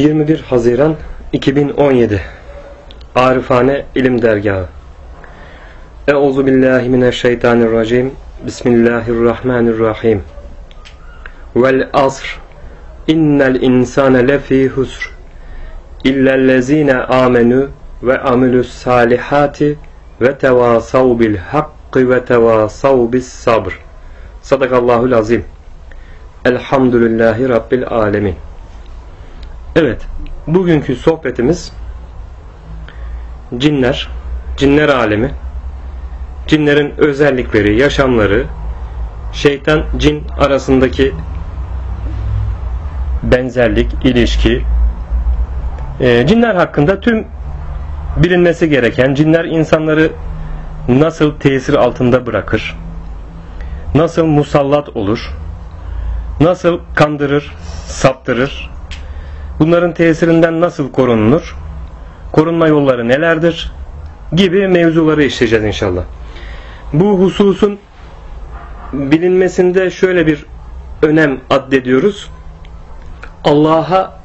21 Haziran 2017 Arifane İlim Dergahı. Euzu billahi mineşşeytanirracim. Bismillahirrahmanirrahim. Vel asr. İnnel insane lefî husr. İllellezine amenu ve amilus salihati ve tevasav bil hakkı ve tevasav bis sabr. Sadakallahul azim Elhamdülillahi Rabbil alemin Evet, bugünkü sohbetimiz cinler, cinler alemi, cinlerin özellikleri, yaşamları, şeytan cin arasındaki benzerlik, ilişki, e, cinler hakkında tüm bilinmesi gereken, cinler insanları nasıl tesir altında bırakır, nasıl musallat olur, nasıl kandırır, saptırır, bunların tesirinden nasıl korunulur, korunma yolları nelerdir gibi mevzuları işleyeceğiz inşallah. Bu hususun bilinmesinde şöyle bir önem addediyoruz. Allah'a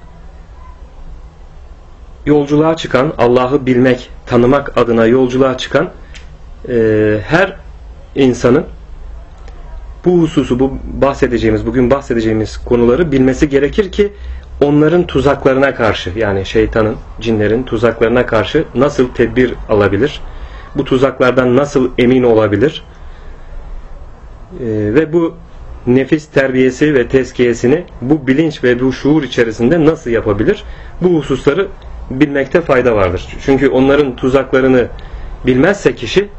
yolculuğa çıkan, Allah'ı bilmek, tanımak adına yolculuğa çıkan e, her insanın bu hususu, bu bahsedeceğimiz, bugün bahsedeceğimiz konuları bilmesi gerekir ki onların tuzaklarına karşı yani şeytanın, cinlerin tuzaklarına karşı nasıl tedbir alabilir? Bu tuzaklardan nasıl emin olabilir? Ee, ve bu nefis terbiyesi ve tezkiyesini bu bilinç ve bu şuur içerisinde nasıl yapabilir? Bu hususları bilmekte fayda vardır. Çünkü onların tuzaklarını bilmezse kişi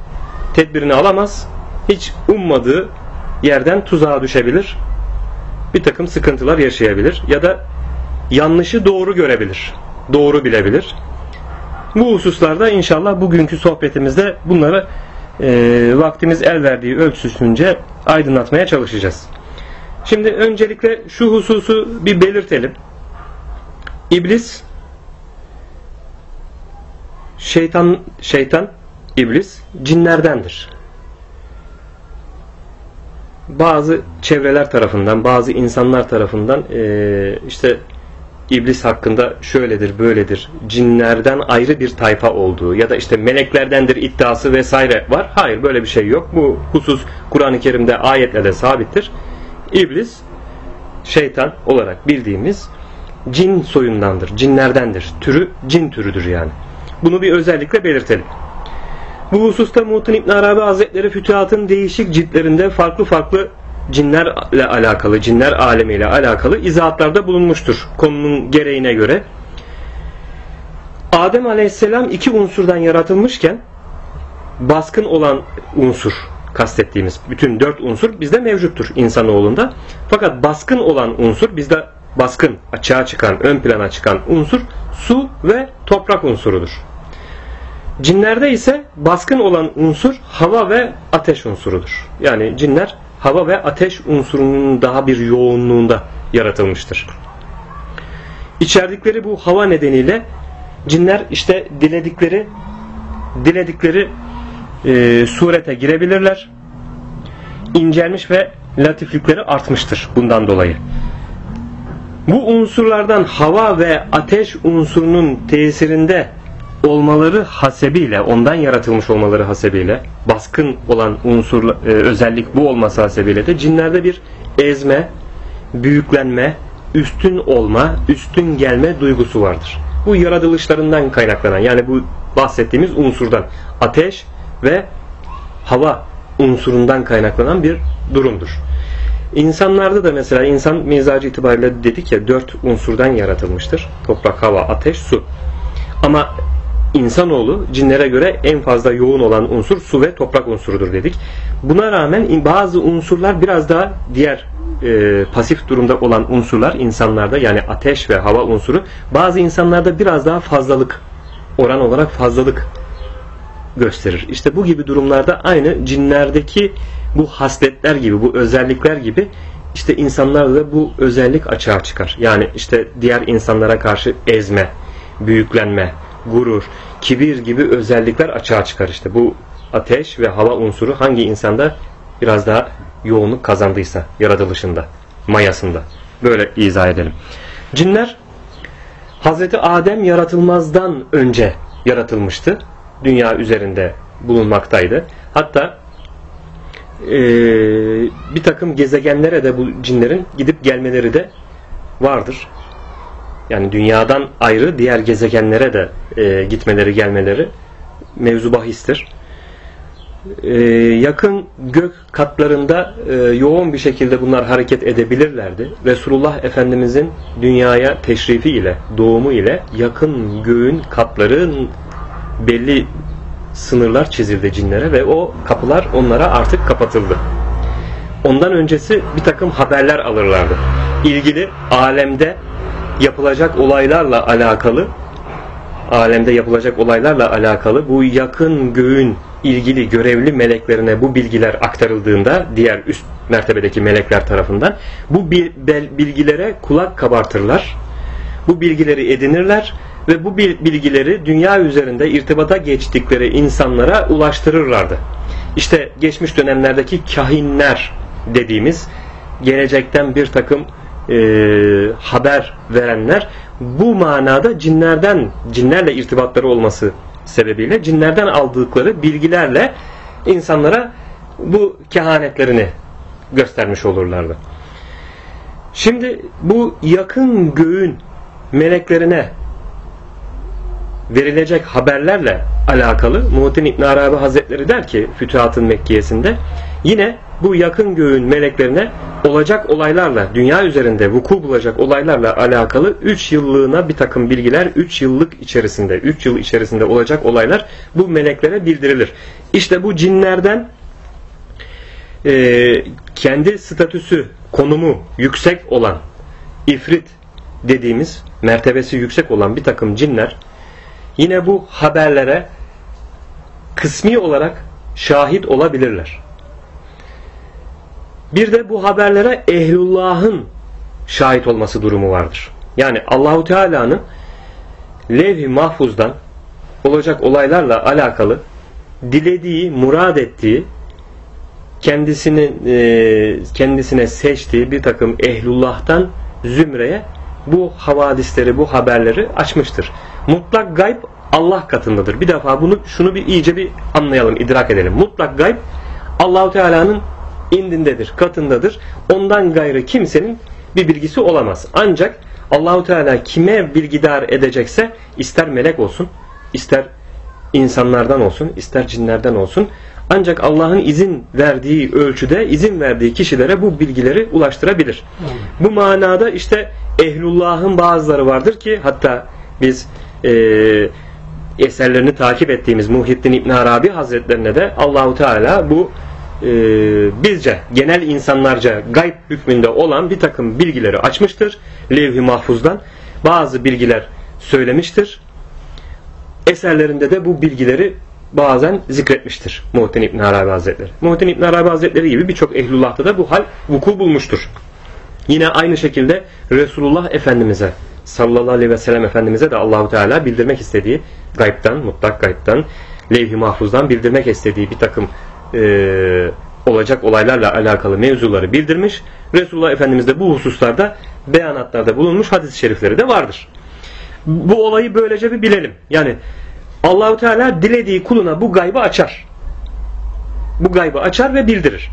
tedbirini alamaz. Hiç ummadığı yerden tuzağa düşebilir. Bir takım sıkıntılar yaşayabilir. Ya da yanlışı doğru görebilir. Doğru bilebilir. Bu hususlarda inşallah bugünkü sohbetimizde bunları e, vaktimiz el verdiği ölçüsünce aydınlatmaya çalışacağız. Şimdi öncelikle şu hususu bir belirtelim. İblis şeytan şeytan iblis cinlerdendir. Bazı çevreler tarafından, bazı insanlar tarafından e, işte iblis hakkında şöyledir, böyledir, cinlerden ayrı bir tayfa olduğu ya da işte meleklerdendir iddiası vesaire var. Hayır böyle bir şey yok. Bu husus Kur'an-ı Kerim'de ayetle de sabittir. İblis şeytan olarak bildiğimiz cin soyundandır, cinlerdendir. Türü cin türüdür yani. Bunu bir özellikle belirtelim. Bu hususta Muhtin İbn Arabi Hazretleri Fütuhat'ın değişik ciltlerinde farklı farklı cinlerle alakalı, cinler alemiyle alakalı izahatlarda bulunmuştur konunun gereğine göre. Adem Aleyhisselam iki unsurdan yaratılmışken baskın olan unsur kastettiğimiz bütün dört unsur bizde mevcuttur insanoğlunda. Fakat baskın olan unsur bizde baskın, açığa çıkan, ön plana çıkan unsur su ve toprak unsurudur. Cinlerde ise baskın olan unsur hava ve ateş unsurudur. Yani cinler hava ve ateş unsurunun daha bir yoğunluğunda yaratılmıştır. İçerdikleri bu hava nedeniyle cinler işte diledikleri diledikleri e, surete girebilirler. İncelmiş ve latiflikleri artmıştır bundan dolayı. Bu unsurlardan hava ve ateş unsurunun tesirinde olmaları hasebiyle, ondan yaratılmış olmaları hasebiyle, baskın olan unsur e, özellik bu olması hasebiyle de cinlerde bir ezme, büyüklenme, üstün olma, üstün gelme duygusu vardır. Bu yaratılışlarından kaynaklanan yani bu bahsettiğimiz unsurdan ateş ve hava unsurundan kaynaklanan bir durumdur. İnsanlarda da mesela insan mizacı itibariyle dedik ya dört unsurdan yaratılmıştır. Toprak, hava, ateş, su. Ama insanoğlu cinlere göre en fazla yoğun olan unsur su ve toprak unsurudur dedik. Buna rağmen bazı unsurlar biraz daha diğer e, pasif durumda olan unsurlar insanlarda yani ateş ve hava unsuru bazı insanlarda biraz daha fazlalık oran olarak fazlalık gösterir. İşte bu gibi durumlarda aynı cinlerdeki bu hasletler gibi, bu özellikler gibi işte insanlarda da bu özellik açığa çıkar. Yani işte diğer insanlara karşı ezme, büyüklenme, gurur, kibir gibi özellikler açığa çıkar işte. Bu ateş ve hava unsuru hangi insanda biraz daha yoğunluk kazandıysa yaratılışında, mayasında. Böyle izah edelim. Cinler Hazreti Adem yaratılmazdan önce yaratılmıştı. Dünya üzerinde bulunmaktaydı. Hatta e, bir takım gezegenlere de bu cinlerin gidip gelmeleri de vardır. Yani dünyadan ayrı diğer gezegenlere de e, gitmeleri gelmeleri mevzu bahistir. E, yakın gök katlarında e, yoğun bir şekilde bunlar hareket edebilirlerdi. Resulullah Efendimizin dünyaya teşrifi ile, doğumu ile yakın göğün katların belli sınırlar çizildi cinlere ve o kapılar onlara artık kapatıldı. Ondan öncesi bir takım haberler alırlardı. İlgili alemde yapılacak olaylarla alakalı alemde yapılacak olaylarla alakalı bu yakın göğün ilgili görevli meleklerine bu bilgiler aktarıldığında diğer üst mertebedeki melekler tarafından bu bilgilere kulak kabartırlar. Bu bilgileri edinirler ve bu bilgileri dünya üzerinde irtibata geçtikleri insanlara ulaştırırlardı. İşte geçmiş dönemlerdeki kahinler dediğimiz gelecekten bir takım e, haber verenler bu manada cinlerden cinlerle irtibatları olması sebebiyle cinlerden aldıkları bilgilerle insanlara bu kehanetlerini göstermiş olurlardı. Şimdi bu yakın göğün meleklerine verilecek haberlerle alakalı Muhittin İbn Arabi Hazretleri der ki Fütuhat'ın Mekkiyesinde yine bu yakın göğün meleklerine olacak olaylarla, dünya üzerinde vuku bulacak olaylarla alakalı 3 yıllığına bir takım bilgiler 3 yıllık içerisinde, 3 yıl içerisinde olacak olaylar bu meleklere bildirilir. İşte bu cinlerden e, kendi statüsü, konumu yüksek olan ifrit dediğimiz mertebesi yüksek olan bir takım cinler yine bu haberlere kısmi olarak şahit olabilirler. Bir de bu haberlere ehlullahın şahit olması durumu vardır. Yani Allahu Teala'nın levh-i mahfuzdan olacak olaylarla alakalı dilediği, murad ettiği kendisinin e, kendisine seçtiği bir takım ehlullah'tan zümreye bu havadisleri, bu haberleri açmıştır. Mutlak gayb Allah katındadır. Bir defa bunu şunu bir iyice bir anlayalım, idrak edelim. Mutlak gayb Allahu Teala'nın indindedir, katındadır. Ondan gayrı kimsenin bir bilgisi olamaz. Ancak Allahu Teala kime bilgidar edecekse ister melek olsun, ister insanlardan olsun, ister cinlerden olsun ancak Allah'ın izin verdiği ölçüde izin verdiği kişilere bu bilgileri ulaştırabilir. Bu manada işte ehlullahın bazıları vardır ki hatta biz e, eserlerini takip ettiğimiz Muhyiddin İbn Arabi Hazretlerine de Allahu Teala bu e, bizce genel insanlarca gayb hükmünde olan bir takım bilgileri açmıştır. Levh-i Mahfuz'dan bazı bilgiler söylemiştir. Eserlerinde de bu bilgileri bazen zikretmiştir Muhittin İbn Arabi Hazretleri. Muhittin İbn Arabi Hazretleri gibi birçok ehlullah'ta da bu hal vuku bulmuştur. Yine aynı şekilde Resulullah Efendimiz'e sallallahu aleyhi ve sellem Efendimiz'e de Allahu Teala bildirmek istediği gaybtan, mutlak gaybtan, levh-i mahfuzdan bildirmek istediği bir takım e, olacak olaylarla alakalı mevzuları bildirmiş. Resulullah Efendimiz de bu hususlarda beyanatlarda bulunmuş hadis-i şerifleri de vardır. Bu olayı böylece bir bilelim. Yani Allahu Teala dilediği kuluna bu gaybı açar. Bu gaybı açar ve bildirir.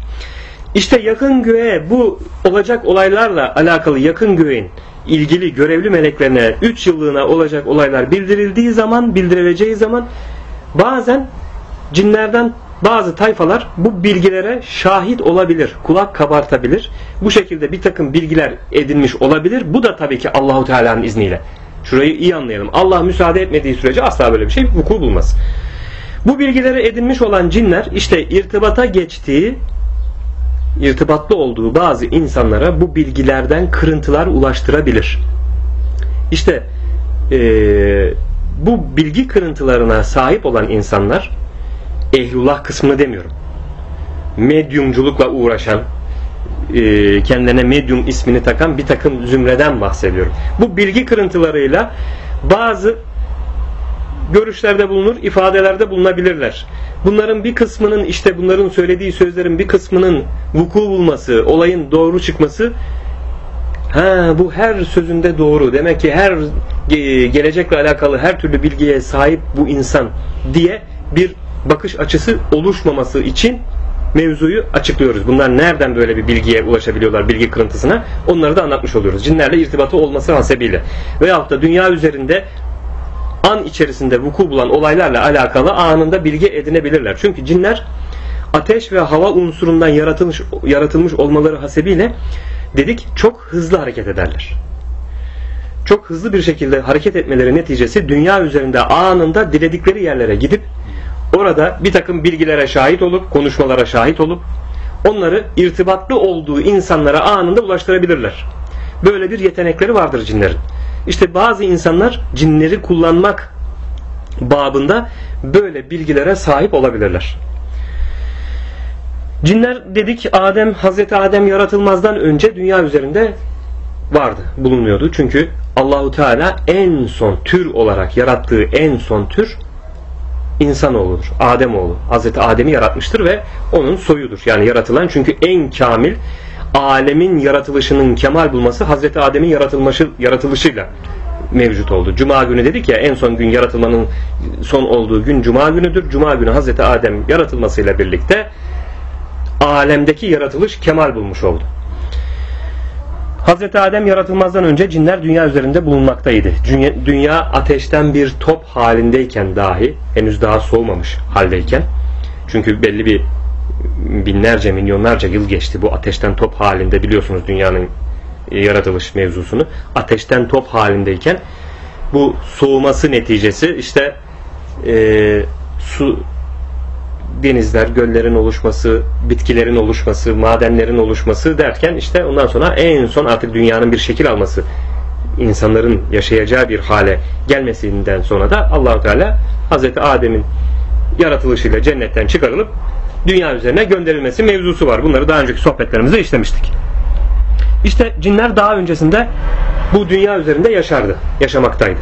İşte yakın göğe bu olacak olaylarla alakalı yakın göğün ilgili görevli meleklerine 3 yıllığına olacak olaylar bildirildiği zaman, bildirileceği zaman bazen cinlerden bazı tayfalar bu bilgilere şahit olabilir, kulak kabartabilir. Bu şekilde bir takım bilgiler edinmiş olabilir. Bu da tabii ki Allahu Teala'nın izniyle. Şurayı iyi anlayalım. Allah müsaade etmediği sürece asla böyle bir şey vuku bulmaz. Bu bilgileri edinmiş olan cinler işte irtibata geçtiği irtibatlı olduğu bazı insanlara bu bilgilerden kırıntılar ulaştırabilir. İşte e, bu bilgi kırıntılarına sahip olan insanlar ehlullah kısmını demiyorum. Medyumculukla uğraşan e, kendine medyum ismini takan bir takım zümreden bahsediyorum. Bu bilgi kırıntılarıyla bazı görüşlerde bulunur, ifadelerde bulunabilirler. Bunların bir kısmının işte bunların söylediği sözlerin bir kısmının vuku bulması, olayın doğru çıkması Ha bu her sözünde doğru. Demek ki her gelecekle alakalı her türlü bilgiye sahip bu insan diye bir bakış açısı oluşmaması için mevzuyu açıklıyoruz. Bunlar nereden böyle bir bilgiye ulaşabiliyorlar, bilgi kırıntısına? Onları da anlatmış oluyoruz. Cinlerle irtibatı olması hasebiyle. Veyahut da dünya üzerinde an içerisinde vuku bulan olaylarla alakalı anında bilgi edinebilirler. Çünkü cinler ateş ve hava unsurundan yaratılmış, yaratılmış olmaları hasebiyle dedik çok hızlı hareket ederler. Çok hızlı bir şekilde hareket etmeleri neticesi dünya üzerinde anında diledikleri yerlere gidip orada bir takım bilgilere şahit olup, konuşmalara şahit olup onları irtibatlı olduğu insanlara anında ulaştırabilirler. Böyle bir yetenekleri vardır cinlerin. İşte bazı insanlar cinleri kullanmak babında böyle bilgilere sahip olabilirler. Cinler dedik Adem Hazreti Adem yaratılmazdan önce dünya üzerinde vardı, bulunuyordu. Çünkü Allahu Teala en son tür olarak yarattığı en son tür insanoğludur. Ademoğlu. Hazreti Adem'i yaratmıştır ve onun soyudur. Yani yaratılan çünkü en kamil alemin yaratılışının kemal bulması Hazreti Adem'in yaratılması yaratılışıyla mevcut oldu. Cuma günü dedik ya en son gün yaratılmanın son olduğu gün Cuma günüdür. Cuma günü Hazreti Adem yaratılmasıyla birlikte alemdeki yaratılış kemal bulmuş oldu. Hazreti Adem yaratılmazdan önce cinler dünya üzerinde bulunmaktaydı. Dünya ateşten bir top halindeyken dahi henüz daha soğumamış haldeyken çünkü belli bir binlerce milyonlarca yıl geçti bu ateşten top halinde biliyorsunuz dünyanın yaratılış mevzusunu ateşten top halindeyken bu soğuması neticesi işte e, su denizler, göllerin oluşması, bitkilerin oluşması, madenlerin oluşması derken işte ondan sonra en son artık dünyanın bir şekil alması, insanların yaşayacağı bir hale gelmesinden sonra da Allahu Teala Hazreti Adem'in yaratılışıyla cennetten çıkarılıp dünya üzerine gönderilmesi mevzusu var. Bunları daha önceki sohbetlerimizde işlemiştik. İşte cinler daha öncesinde bu dünya üzerinde yaşardı, yaşamaktaydı.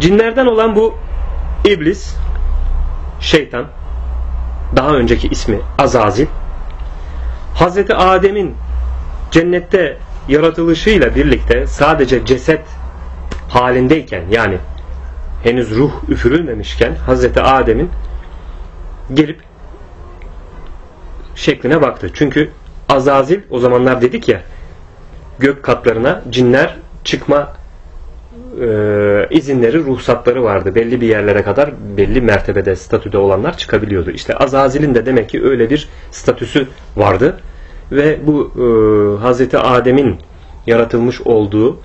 Cinlerden olan bu iblis şeytan daha önceki ismi Azazil Hazreti Adem'in cennette yaratılışıyla birlikte sadece ceset halindeyken yani henüz ruh üfürülmemişken Hazreti Adem'in gelip şekline baktı. Çünkü Azazil o zamanlar dedik ya gök katlarına cinler çıkma e, izinleri, ruhsatları vardı. Belli bir yerlere kadar belli mertebede, statüde olanlar çıkabiliyordu. İşte Azazil'in de demek ki öyle bir statüsü vardı. Ve bu e, Hazreti Adem'in yaratılmış olduğu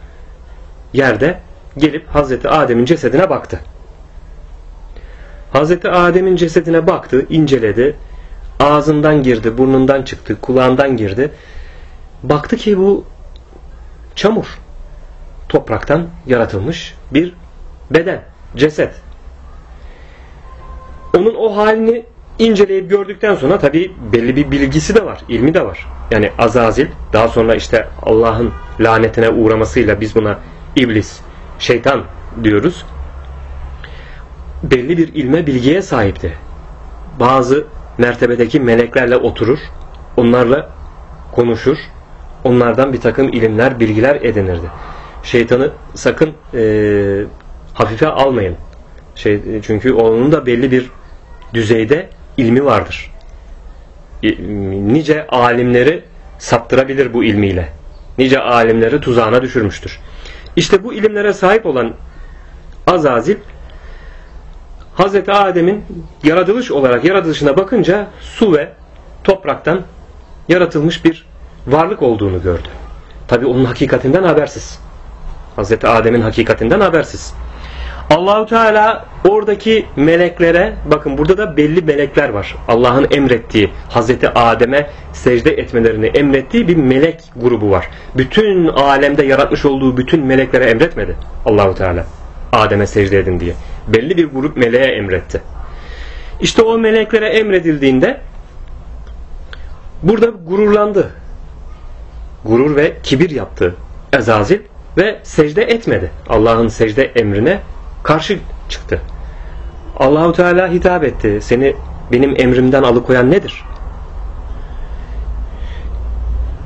yerde gelip Hazreti Adem'in cesedine baktı. Hazreti Adem'in cesedine baktı, inceledi. Ağzından girdi, burnundan çıktı, kulağından girdi. Baktı ki bu çamur topraktan yaratılmış bir beden, ceset. Onun o halini inceleyip gördükten sonra tabi belli bir bilgisi de var, ilmi de var. Yani Azazil daha sonra işte Allah'ın lanetine uğramasıyla biz buna iblis, şeytan diyoruz. Belli bir ilme, bilgiye sahipti. Bazı mertebedeki meleklerle oturur, onlarla konuşur, onlardan bir takım ilimler, bilgiler edinirdi şeytanı sakın e, hafife almayın. Şey, çünkü onun da belli bir düzeyde ilmi vardır. Nice alimleri saptırabilir bu ilmiyle. Nice alimleri tuzağına düşürmüştür. İşte bu ilimlere sahip olan Azazil Hazreti Adem'in yaratılış olarak yaratılışına bakınca su ve topraktan yaratılmış bir varlık olduğunu gördü. Tabi onun hakikatinden habersiz. Hazreti Adem'in hakikatinden habersiz. Allahu Teala oradaki meleklere bakın burada da belli melekler var. Allah'ın emrettiği Hazreti Adem'e secde etmelerini emrettiği bir melek grubu var. Bütün alemde yaratmış olduğu bütün meleklere emretmedi Allahu Teala. Adem'e secde edin diye. Belli bir grup meleğe emretti. İşte o meleklere emredildiğinde burada gururlandı. Gurur ve kibir yaptı Ezazil ve secde etmedi. Allah'ın secde emrine karşı çıktı. Allahu Teala hitap etti. Seni benim emrimden alıkoyan nedir?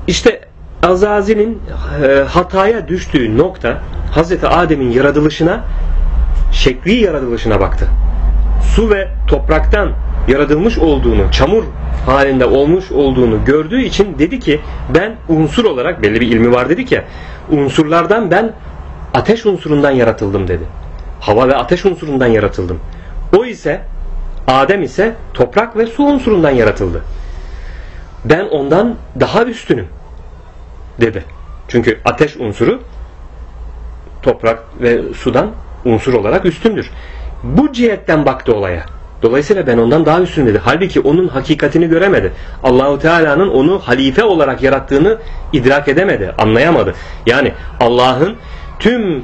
işte Azazil'in e, hataya düştüğü nokta Hazreti Adem'in yaratılışına şekli yaratılışına baktı. Su ve topraktan yaratılmış olduğunu, çamur halinde olmuş olduğunu gördüğü için dedi ki ben unsur olarak belli bir ilmi var dedik ya unsurlardan ben ateş unsurundan yaratıldım dedi. Hava ve ateş unsurundan yaratıldım. O ise Adem ise toprak ve su unsurundan yaratıldı. Ben ondan daha üstünüm dedi. Çünkü ateş unsuru toprak ve sudan unsur olarak üstündür. Bu cihetten baktı olaya. Dolayısıyla ben ondan daha üstün dedi. Halbuki onun hakikatini göremedi. Allahu Teala'nın onu halife olarak yarattığını idrak edemedi, anlayamadı. Yani Allah'ın tüm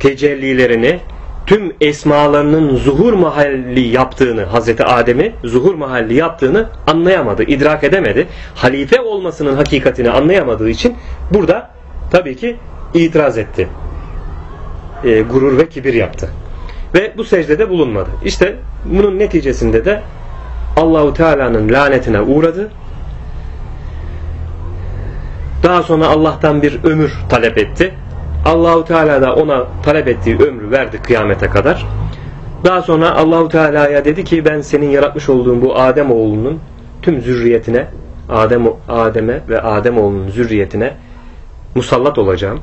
tecellilerini, tüm esmalarının zuhur mahalli yaptığını, Hazreti Adem'i zuhur mahalli yaptığını anlayamadı, idrak edemedi. Halife olmasının hakikatini anlayamadığı için burada tabii ki itiraz etti. E, gurur ve kibir yaptı. Ve bu secdede bulunmadı. İşte bunun neticesinde de Allahu Teala'nın lanetine uğradı. Daha sonra Allah'tan bir ömür talep etti. Allahu Teala da ona talep ettiği ömrü verdi kıyamete kadar. Daha sonra Allahu Teala'ya dedi ki ben senin yaratmış olduğun bu Adem oğlunun tüm zürriyetine Adem Adem'e ve Adem oğlunun zürriyetine musallat olacağım.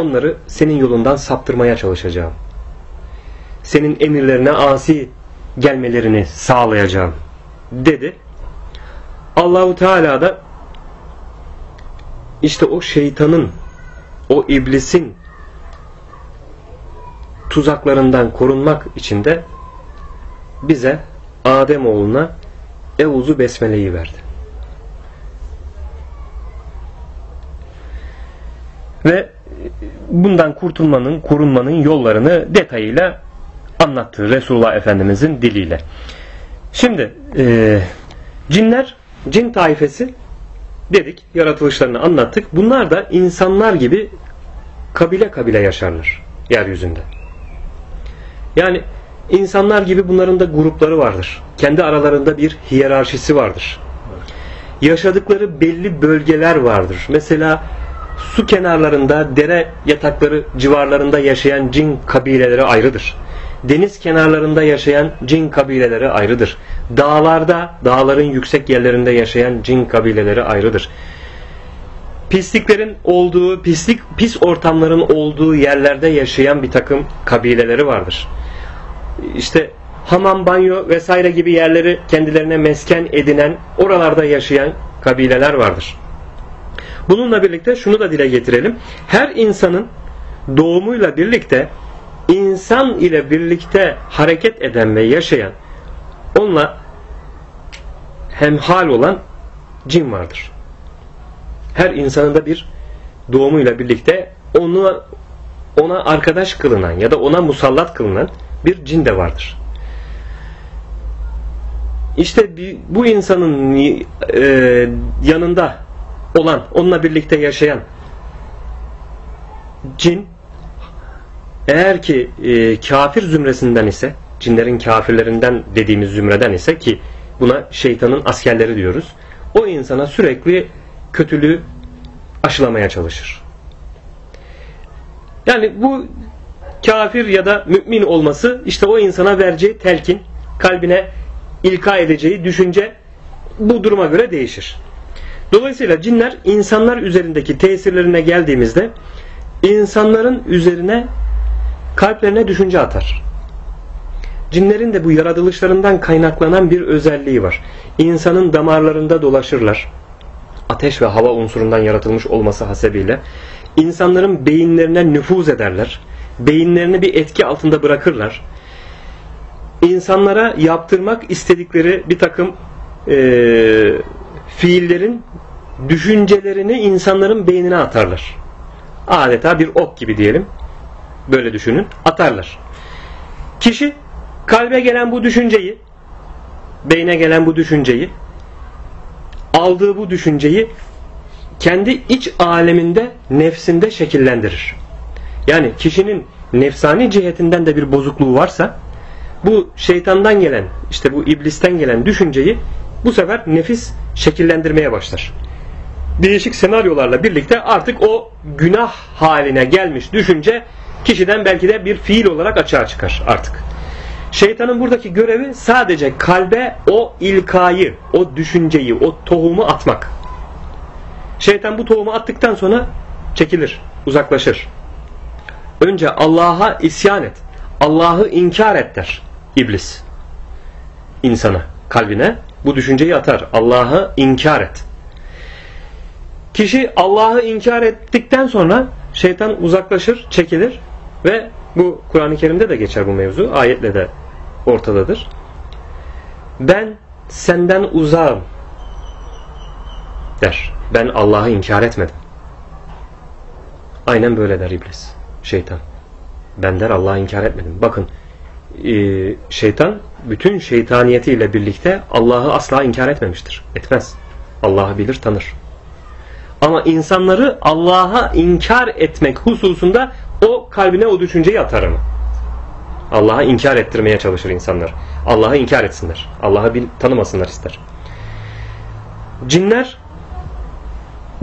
Onları senin yolundan saptırmaya çalışacağım senin emirlerine asi gelmelerini sağlayacağım dedi. Allahu Teala da işte o şeytanın o iblisin tuzaklarından korunmak için de bize Adem oğluna Evuzu Besmele'yi verdi. Ve bundan kurtulmanın, korunmanın yollarını detayıyla anlattığı Resulullah Efendimizin diliyle. Şimdi e, cinler, cin taifesi dedik, yaratılışlarını anlattık. Bunlar da insanlar gibi kabile kabile yaşarlar yeryüzünde. Yani insanlar gibi bunların da grupları vardır. Kendi aralarında bir hiyerarşisi vardır. Yaşadıkları belli bölgeler vardır. Mesela su kenarlarında, dere yatakları civarlarında yaşayan cin kabileleri ayrıdır deniz kenarlarında yaşayan cin kabileleri ayrıdır. Dağlarda, dağların yüksek yerlerinde yaşayan cin kabileleri ayrıdır. Pisliklerin olduğu, pislik, pis ortamların olduğu yerlerde yaşayan bir takım kabileleri vardır. İşte hamam, banyo vesaire gibi yerleri kendilerine mesken edinen, oralarda yaşayan kabileler vardır. Bununla birlikte şunu da dile getirelim. Her insanın doğumuyla birlikte insan ile birlikte hareket eden ve yaşayan onunla hemhal olan cin vardır. Her insanın da bir doğumuyla birlikte onu ona arkadaş kılınan ya da ona musallat kılınan bir cin de vardır. İşte bu insanın e, yanında olan, onunla birlikte yaşayan cin eğer ki e, kafir zümresinden ise, cinlerin kafirlerinden dediğimiz zümreden ise ki buna şeytanın askerleri diyoruz. O insana sürekli kötülüğü aşılamaya çalışır. Yani bu kafir ya da mümin olması işte o insana vereceği telkin, kalbine ilka edeceği düşünce bu duruma göre değişir. Dolayısıyla cinler insanlar üzerindeki tesirlerine geldiğimizde insanların üzerine kalplerine düşünce atar. Cinlerin de bu yaratılışlarından kaynaklanan bir özelliği var. İnsanın damarlarında dolaşırlar. Ateş ve hava unsurundan yaratılmış olması hasebiyle insanların beyinlerine nüfuz ederler. Beyinlerini bir etki altında bırakırlar. İnsanlara yaptırmak istedikleri bir takım e, fiillerin düşüncelerini insanların beynine atarlar. Adeta bir ok gibi diyelim böyle düşünün atarlar. Kişi kalbe gelen bu düşünceyi beyne gelen bu düşünceyi aldığı bu düşünceyi kendi iç aleminde nefsinde şekillendirir. Yani kişinin nefsani cihetinden de bir bozukluğu varsa bu şeytandan gelen işte bu iblisten gelen düşünceyi bu sefer nefis şekillendirmeye başlar. değişik senaryolarla birlikte artık o günah haline gelmiş düşünce kişiden belki de bir fiil olarak açığa çıkar artık. Şeytanın buradaki görevi sadece kalbe o ilkayı, o düşünceyi, o tohumu atmak. Şeytan bu tohumu attıktan sonra çekilir, uzaklaşır. Önce Allah'a isyan et. Allah'ı inkar et der iblis. insana, kalbine bu düşünceyi atar. Allah'ı inkar et. Kişi Allah'ı inkar ettikten sonra şeytan uzaklaşır, çekilir ve bu Kur'an-ı Kerim'de de geçer bu mevzu. Ayetle de ortadadır. Ben senden uzağım der. Ben Allah'ı inkar etmedim. Aynen böyle der iblis, şeytan. Ben der Allah'ı inkar etmedim. Bakın e, şeytan bütün şeytaniyetiyle birlikte Allah'ı asla inkar etmemiştir. Etmez. Allah'ı bilir, tanır. Ama insanları Allah'a inkar etmek hususunda o kalbine o düşünceyi atar mı? Allah'a inkar ettirmeye çalışır insanlar. Allah'ı inkar etsinler. Allah'ı tanımasınlar ister. Cinler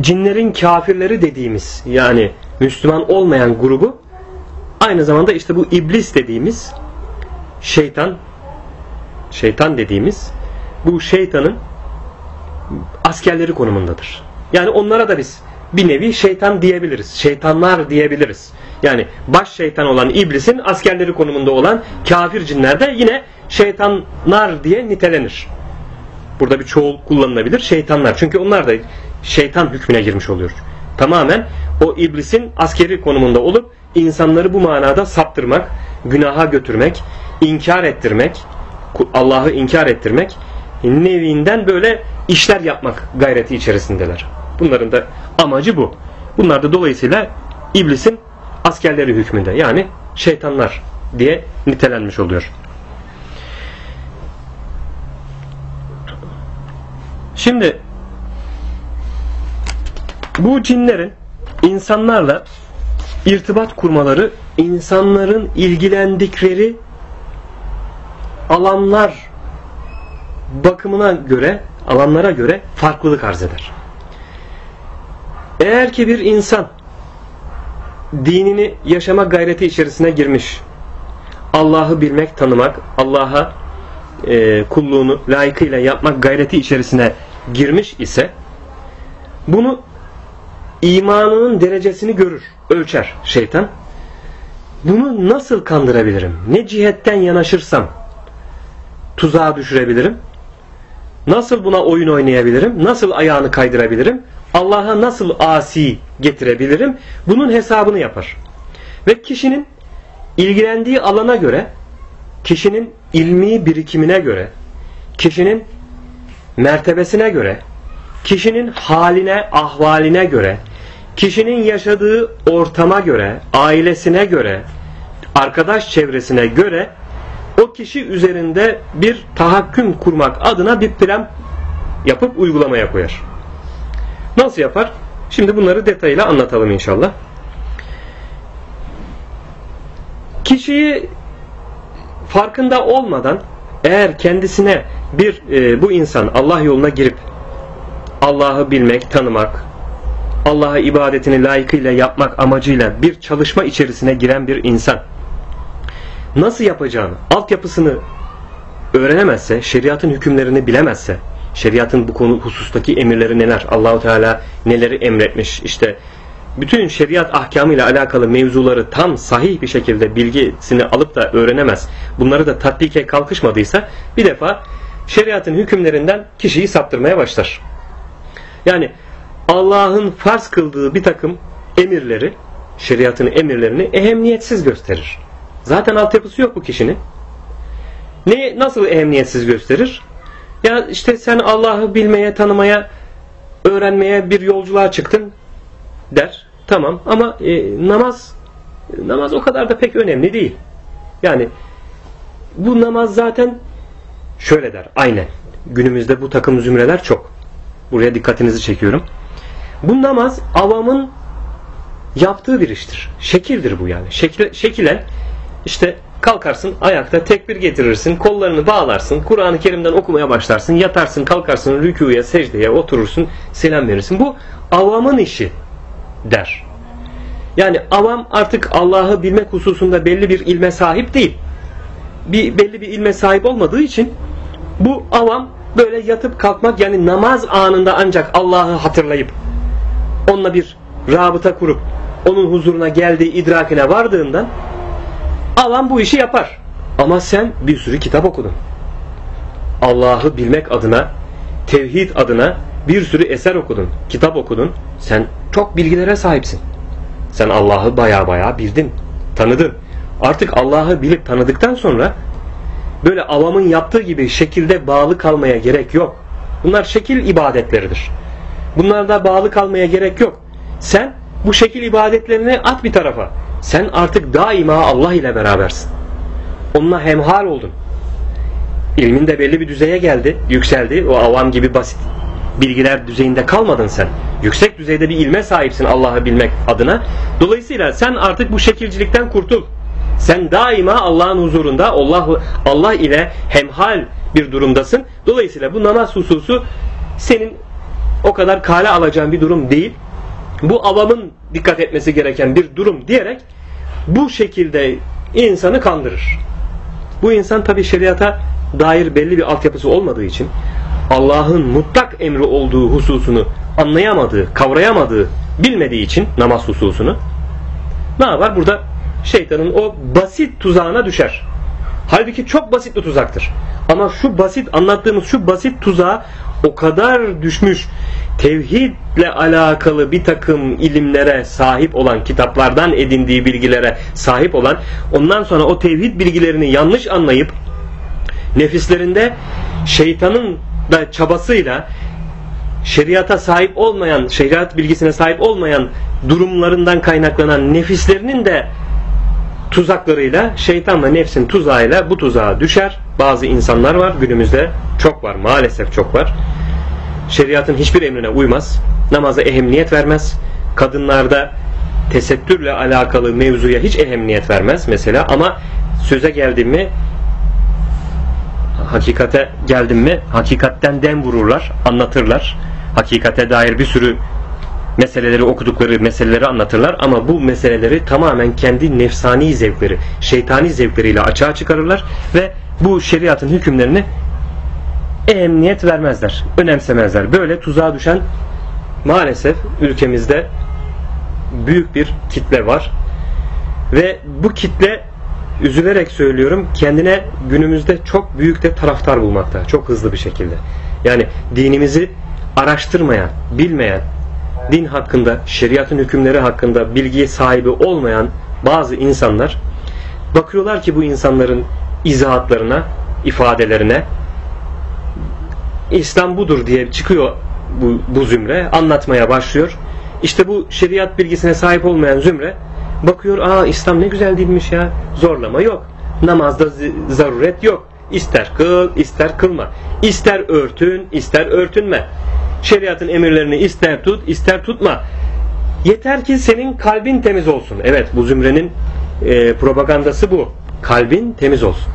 cinlerin kafirleri dediğimiz yani Müslüman olmayan grubu aynı zamanda işte bu iblis dediğimiz şeytan şeytan dediğimiz bu şeytanın askerleri konumundadır. Yani onlara da biz bir nevi şeytan diyebiliriz. Şeytanlar diyebiliriz. Yani baş şeytan olan iblisin askerleri konumunda olan kafir cinler de yine şeytanlar diye nitelenir. Burada bir çoğul kullanılabilir. Şeytanlar. Çünkü onlar da şeytan hükmüne girmiş oluyor. Tamamen o iblisin askeri konumunda olup insanları bu manada saptırmak, günaha götürmek, inkar ettirmek, Allah'ı inkar ettirmek nevinden böyle işler yapmak gayreti içerisindeler. Bunların da amacı bu. Bunlar da dolayısıyla iblisin askerleri hükmünde yani şeytanlar diye nitelenmiş oluyor. Şimdi bu cinlerin insanlarla irtibat kurmaları insanların ilgilendikleri alanlar bakımına göre alanlara göre farklılık arz eder. Eğer ki bir insan dinini yaşama gayreti içerisine girmiş, Allah'ı bilmek, tanımak, Allah'a e, kulluğunu layıkıyla yapmak gayreti içerisine girmiş ise bunu imanının derecesini görür, ölçer şeytan. Bunu nasıl kandırabilirim? Ne cihetten yanaşırsam tuzağa düşürebilirim? Nasıl buna oyun oynayabilirim? Nasıl ayağını kaydırabilirim? Allah'a nasıl asi getirebilirim? Bunun hesabını yapar. Ve kişinin ilgilendiği alana göre, kişinin ilmi birikimine göre, kişinin mertebesine göre, kişinin haline, ahvaline göre, kişinin yaşadığı ortama göre, ailesine göre, arkadaş çevresine göre o kişi üzerinde bir tahakküm kurmak adına bir plan yapıp uygulamaya koyar. Nasıl yapar? Şimdi bunları detayıyla anlatalım inşallah. Kişiyi farkında olmadan eğer kendisine bir e, bu insan Allah yoluna girip Allah'ı bilmek, tanımak, Allah'a ibadetini layıkıyla yapmak amacıyla bir çalışma içerisine giren bir insan nasıl yapacağını, altyapısını öğrenemezse, şeriatın hükümlerini bilemezse, şeriatın bu konu husustaki emirleri neler, Allahu Teala neleri emretmiş, işte bütün şeriat ahkamıyla alakalı mevzuları tam sahih bir şekilde bilgisini alıp da öğrenemez. Bunları da tatbike kalkışmadıysa bir defa şeriatın hükümlerinden kişiyi saptırmaya başlar. Yani Allah'ın farz kıldığı bir takım emirleri, şeriatın emirlerini ehemniyetsiz gösterir. Zaten altyapısı yok bu kişinin. Ne nasıl ehemniyetsiz gösterir? Ya işte sen Allah'ı bilmeye, tanımaya, öğrenmeye bir yolculuğa çıktın der. Tamam ama e, namaz namaz o kadar da pek önemli değil. Yani bu namaz zaten şöyle der. Aynen. Günümüzde bu takım zümreler çok. Buraya dikkatinizi çekiyorum. Bu namaz avamın yaptığı bir iştir. Şekildir bu yani. Şekil, şekilen işte kalkarsın ayakta tekbir getirirsin, kollarını bağlarsın, Kur'an-ı Kerim'den okumaya başlarsın, yatarsın, kalkarsın, rükuya, secdeye oturursun, selam verirsin. Bu avamın işi der. Yani avam artık Allah'ı bilmek hususunda belli bir ilme sahip değil. Bir belli bir ilme sahip olmadığı için bu avam böyle yatıp kalkmak yani namaz anında ancak Allah'ı hatırlayıp onunla bir rabıta kurup onun huzuruna geldiği idrakine vardığından avam bu işi yapar. Ama sen bir sürü kitap okudun. Allah'ı bilmek adına, tevhid adına bir sürü eser okudun, kitap okudun. Sen çok bilgilere sahipsin. Sen Allah'ı baya baya bildin, tanıdın. Artık Allah'ı bilip tanıdıktan sonra böyle avamın yaptığı gibi şekilde bağlı kalmaya gerek yok. Bunlar şekil ibadetleridir. Bunlarda bağlı kalmaya gerek yok. Sen bu şekil ibadetlerini at bir tarafa. Sen artık daima Allah ile berabersin. Onunla hemhal oldun. İlmin de belli bir düzeye geldi, yükseldi. O avam gibi basit bilgiler düzeyinde kalmadın sen. Yüksek düzeyde bir ilme sahipsin Allah'ı bilmek adına. Dolayısıyla sen artık bu şekilcilikten kurtul. Sen daima Allah'ın huzurunda Allah Allah ile hemhal bir durumdasın. Dolayısıyla bu namaz hususu senin o kadar kale alacağın bir durum değil. Bu avamın dikkat etmesi gereken bir durum diyerek bu şekilde insanı kandırır. Bu insan tabi şeriata dair belli bir altyapısı olmadığı için Allah'ın mutlak emri olduğu hususunu anlayamadığı, kavrayamadığı, bilmediği için namaz hususunu ne yapar? Burada şeytanın o basit tuzağına düşer. Halbuki çok basit bir tuzaktır. Ama şu basit anlattığımız şu basit tuzağa o kadar düşmüş tevhidle alakalı bir takım ilimlere sahip olan kitaplardan edindiği bilgilere sahip olan ondan sonra o tevhid bilgilerini yanlış anlayıp nefislerinde şeytanın da çabasıyla şeriata sahip olmayan, şeriat bilgisine sahip olmayan durumlarından kaynaklanan nefislerinin de tuzaklarıyla, şeytanla nefsin tuzağıyla bu tuzağa düşer. Bazı insanlar var günümüzde çok var maalesef çok var. Şeriatın hiçbir emrine uymaz. Namaza ehemmiyet vermez. Kadınlarda tesettürle alakalı mevzuya hiç ehemmiyet vermez mesela ama söze geldim mi hakikate geldim mi hakikatten dem vururlar, anlatırlar. Hakikate dair bir sürü meseleleri okudukları meseleleri anlatırlar ama bu meseleleri tamamen kendi nefsani zevkleri, şeytani zevkleriyle açığa çıkarırlar ve bu şeriatın hükümlerini emniyet vermezler, önemsemezler. Böyle tuzağa düşen maalesef ülkemizde büyük bir kitle var ve bu kitle üzülerek söylüyorum kendine günümüzde çok büyük de taraftar bulmakta. Çok hızlı bir şekilde. Yani dinimizi araştırmayan, bilmeyen, din hakkında, şeriatın hükümleri hakkında bilgiye sahibi olmayan bazı insanlar bakıyorlar ki bu insanların izahatlarına, ifadelerine İslam budur diye çıkıyor bu, bu zümre anlatmaya başlıyor. İşte bu şeriat bilgisine sahip olmayan zümre bakıyor aa İslam ne güzel dinmiş ya zorlama yok namazda zaruret yok ister kıl ister kılma. İster örtün ister örtünme. Şeriatın emirlerini ister tut ister tutma. Yeter ki senin kalbin temiz olsun. Evet bu zümrenin e, propagandası bu. Kalbin temiz olsun.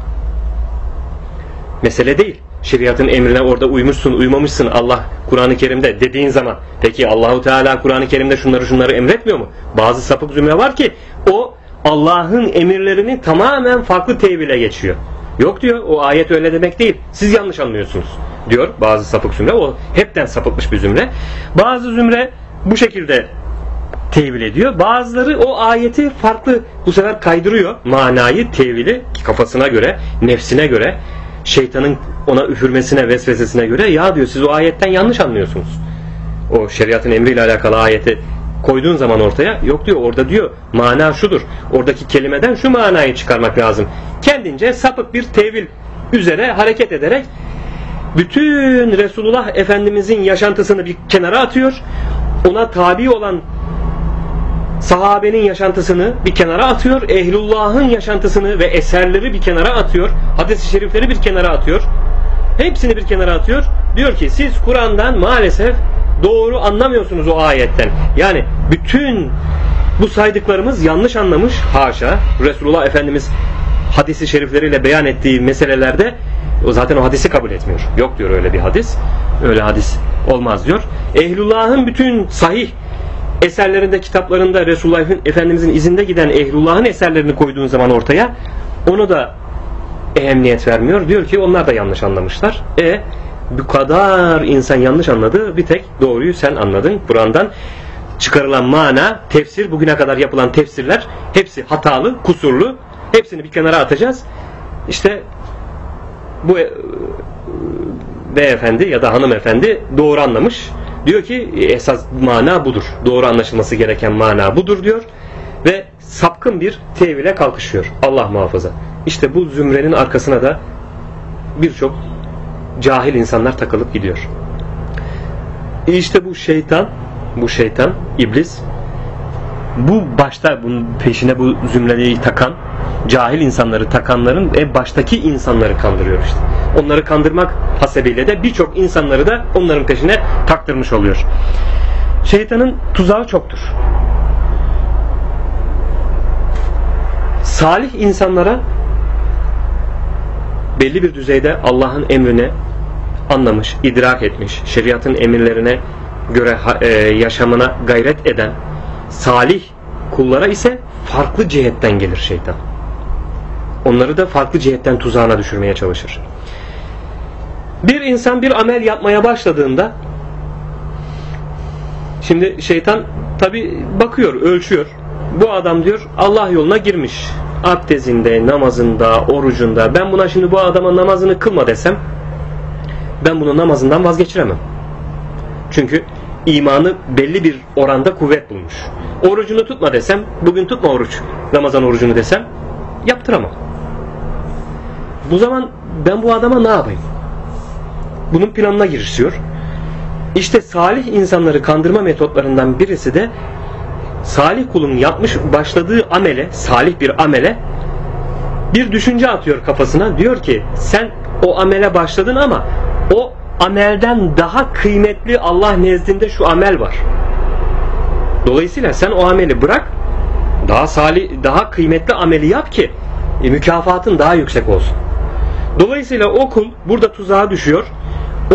Mesele değil. Şeriatın emrine orada uymuşsun, uymamışsın. Allah Kur'an-ı Kerim'de dediğin zaman peki Allahu Teala Kur'an-ı Kerim'de şunları şunları emretmiyor mu? Bazı sapık zümre var ki o Allah'ın emirlerini tamamen farklı tevhile geçiyor. Yok diyor o ayet öyle demek değil. Siz yanlış anlıyorsunuz diyor bazı sapık zümre. O hepten sapıkmış bir zümre. Bazı zümre bu şekilde tevil ediyor. Bazıları o ayeti farklı bu sefer kaydırıyor manayı, tevili kafasına göre, nefsine göre şeytanın ona üfürmesine, vesvesesine göre ya diyor siz o ayetten yanlış anlıyorsunuz. O şeriatın emriyle alakalı ayeti koyduğun zaman ortaya yok diyor orada diyor mana şudur. Oradaki kelimeden şu manayı çıkarmak lazım. Kendince sapık bir tevil üzere hareket ederek bütün Resulullah Efendimizin yaşantısını bir kenara atıyor. Ona tabi olan sahabenin yaşantısını bir kenara atıyor. Ehlullah'ın yaşantısını ve eserleri bir kenara atıyor. Hadis-i şerifleri bir kenara atıyor. Hepsini bir kenara atıyor. Diyor ki siz Kur'an'dan maalesef doğru anlamıyorsunuz o ayetten. Yani bütün bu saydıklarımız yanlış anlamış. Haşa. Resulullah Efendimiz hadisi şerifleriyle beyan ettiği meselelerde zaten o hadisi kabul etmiyor. Yok diyor öyle bir hadis. Öyle hadis olmaz diyor. Ehlullah'ın bütün sahih eserlerinde, kitaplarında Resulullah Efendimizin izinde giden Ehlullah'ın eserlerini koyduğun zaman ortaya onu da ehemmiyet vermiyor. Diyor ki onlar da yanlış anlamışlar. E bu kadar insan yanlış anladı. Bir tek doğruyu sen anladın. Kur'an'dan çıkarılan mana, tefsir, bugüne kadar yapılan tefsirler hepsi hatalı, kusurlu. Hepsini bir kenara atacağız. İşte bu e, beyefendi ya da hanımefendi doğru anlamış. Diyor ki esas mana budur. Doğru anlaşılması gereken mana budur diyor. Ve sapkın bir tevhile kalkışıyor. Allah muhafaza. İşte bu zümrenin arkasına da birçok cahil insanlar takılıp gidiyor. İşte bu şeytan, bu şeytan, iblis bu başta bunun peşine bu zümreyi takan cahil insanları takanların e baştaki insanları kandırıyor işte. Onları kandırmak hasebiyle de birçok insanları da onların peşine taktırmış oluyor. Şeytanın tuzağı çoktur. Salih insanlara belli bir düzeyde Allah'ın emrine anlamış, idrak etmiş, şeriatın emirlerine göre e, yaşamına gayret eden salih kullara ise farklı cihetten gelir şeytan. Onları da farklı cihetten tuzağına düşürmeye çalışır. Bir insan bir amel yapmaya başladığında şimdi şeytan tabi bakıyor, ölçüyor. Bu adam diyor Allah yoluna girmiş. Abdestinde, namazında, orucunda. Ben buna şimdi bu adama namazını kılma desem ben bunu namazından vazgeçiremem. Çünkü imanı belli bir oranda kuvvet bulmuş. Orucunu tutma desem, bugün tutma oruç, Ramazan orucunu desem yaptıramam. Bu zaman ben bu adama ne yapayım? Bunun planına girişiyor. İşte salih insanları kandırma metotlarından birisi de salih kulun yapmış başladığı amele, salih bir amele bir düşünce atıyor kafasına. Diyor ki sen o amele başladın ama amelden daha kıymetli Allah nezdinde şu amel var. Dolayısıyla sen o ameli bırak daha salih, daha kıymetli ameli yap ki e, mükafatın daha yüksek olsun. Dolayısıyla o kul burada tuzağa düşüyor.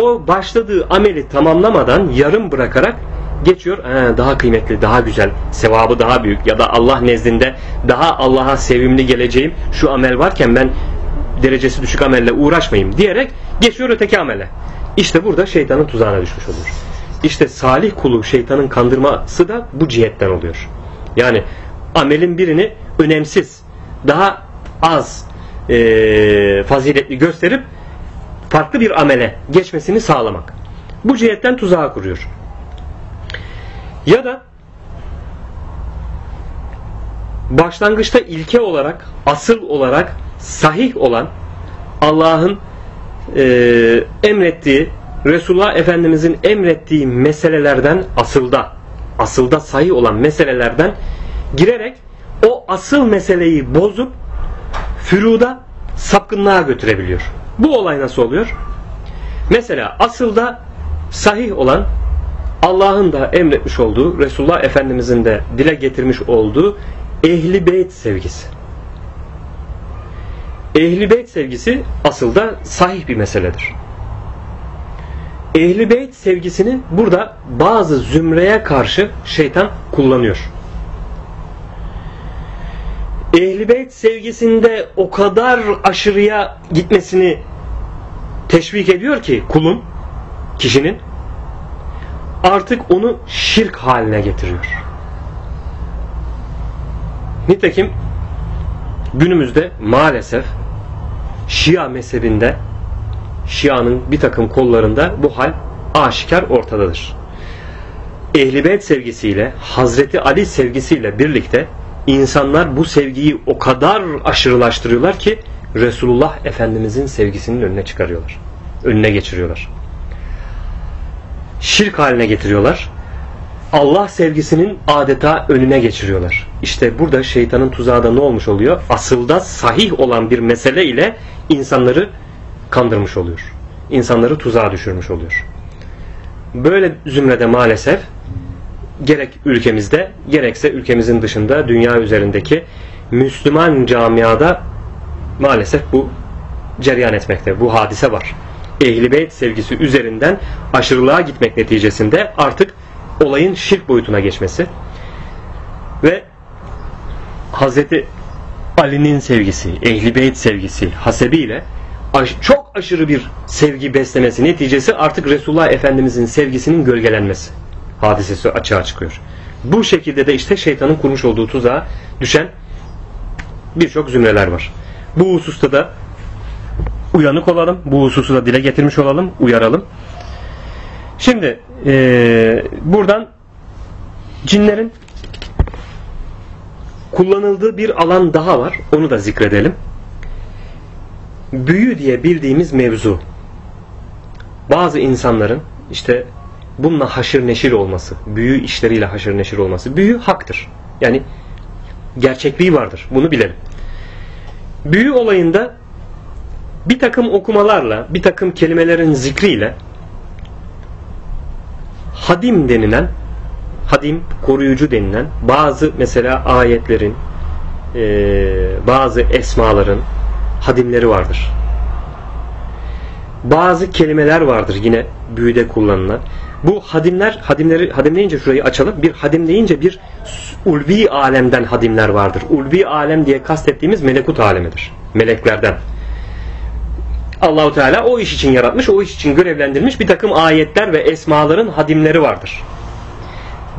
O başladığı ameli tamamlamadan yarım bırakarak geçiyor. Ee, daha kıymetli, daha güzel, sevabı daha büyük ya da Allah nezdinde daha Allah'a sevimli geleceğim şu amel varken ben derecesi düşük amelle uğraşmayayım diyerek geçiyor öteki amele. İşte burada şeytanın tuzağına düşmüş oluyor. İşte salih kulu şeytanın kandırması da bu cihetten oluyor. Yani amelin birini önemsiz, daha az e, faziletli gösterip farklı bir amele geçmesini sağlamak. Bu cihetten tuzağa kuruyor. Ya da başlangıçta ilke olarak, asıl olarak sahih olan Allah'ın e, emrettiği, Resulullah Efendimizin emrettiği meselelerden asılda, asılda sahih olan meselelerden girerek o asıl meseleyi bozup füruda sapkınlığa götürebiliyor. Bu olay nasıl oluyor? Mesela asılda sahih olan Allah'ın da emretmiş olduğu, Resulullah Efendimizin de dile getirmiş olduğu ehli beyt sevgisi. Ehli beyt sevgisi asılda sahih bir meseledir. Ehli beyt sevgisini burada bazı zümreye karşı şeytan kullanıyor. Ehli beyt sevgisinde o kadar aşırıya gitmesini teşvik ediyor ki kulun, kişinin artık onu şirk haline getiriyor. Nitekim günümüzde maalesef Şia mezhebinde Şia'nın bir takım kollarında bu hal aşikar ortadadır. Ehlibeyt sevgisiyle Hazreti Ali sevgisiyle birlikte insanlar bu sevgiyi o kadar aşırılaştırıyorlar ki Resulullah Efendimizin sevgisinin önüne çıkarıyorlar. Önüne geçiriyorlar. Şirk haline getiriyorlar. Allah sevgisinin adeta önüne geçiriyorlar. İşte burada şeytanın tuzağı da ne olmuş oluyor? Asılda sahih olan bir mesele ile insanları kandırmış oluyor. İnsanları tuzağa düşürmüş oluyor. Böyle zümrede maalesef gerek ülkemizde gerekse ülkemizin dışında dünya üzerindeki Müslüman camiada maalesef bu cereyan etmekte. Bu hadise var. Ehli beyt sevgisi üzerinden aşırılığa gitmek neticesinde artık olayın şirk boyutuna geçmesi ve Hazreti Ali'nin sevgisi, Ehli Beyt sevgisi hasebiyle çok aşırı bir sevgi beslemesi neticesi artık Resulullah Efendimizin sevgisinin gölgelenmesi hadisesi açığa çıkıyor. Bu şekilde de işte şeytanın kurmuş olduğu tuzağa düşen birçok zümreler var. Bu hususta da uyanık olalım. Bu hususu da dile getirmiş olalım. Uyaralım. Şimdi ee, buradan cinlerin kullanıldığı bir alan daha var. Onu da zikredelim. Büyü diye bildiğimiz mevzu. Bazı insanların işte bununla haşır neşir olması, büyü işleriyle haşır neşir olması. Büyü haktır. Yani gerçekliği vardır. Bunu bilelim. Büyü olayında bir takım okumalarla, bir takım kelimelerin zikriyle hadim denilen hadim koruyucu denilen bazı mesela ayetlerin e, bazı esmaların hadimleri vardır. Bazı kelimeler vardır yine büyüde kullanılan. Bu hadimler, hadimleri, hadim deyince şurayı açalım. Bir hadim deyince bir ulvi alemden hadimler vardır. Ulvi alem diye kastettiğimiz melekut alemidir. Meleklerden. Allahu Teala o iş için yaratmış, o iş için görevlendirilmiş bir takım ayetler ve esmaların hadimleri vardır.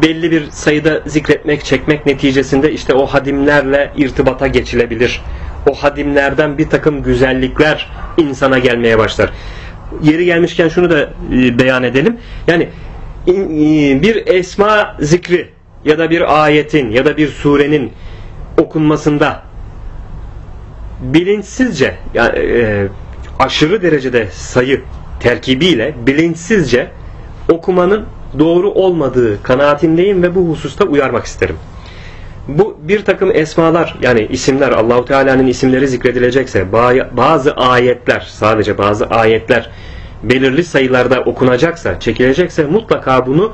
Belli bir sayıda zikretmek, çekmek neticesinde işte o hadimlerle irtibata geçilebilir. O hadimlerden bir takım güzellikler insana gelmeye başlar. Yeri gelmişken şunu da e, beyan edelim. Yani e, bir esma zikri ya da bir ayetin ya da bir surenin okunmasında bilinçsizce yani e, aşırı derecede sayı terkibiyle bilinçsizce okumanın doğru olmadığı kanaatindeyim ve bu hususta uyarmak isterim. Bu bir takım esmalar yani isimler Allahu Teala'nın isimleri zikredilecekse bazı ayetler sadece bazı ayetler belirli sayılarda okunacaksa çekilecekse mutlaka bunu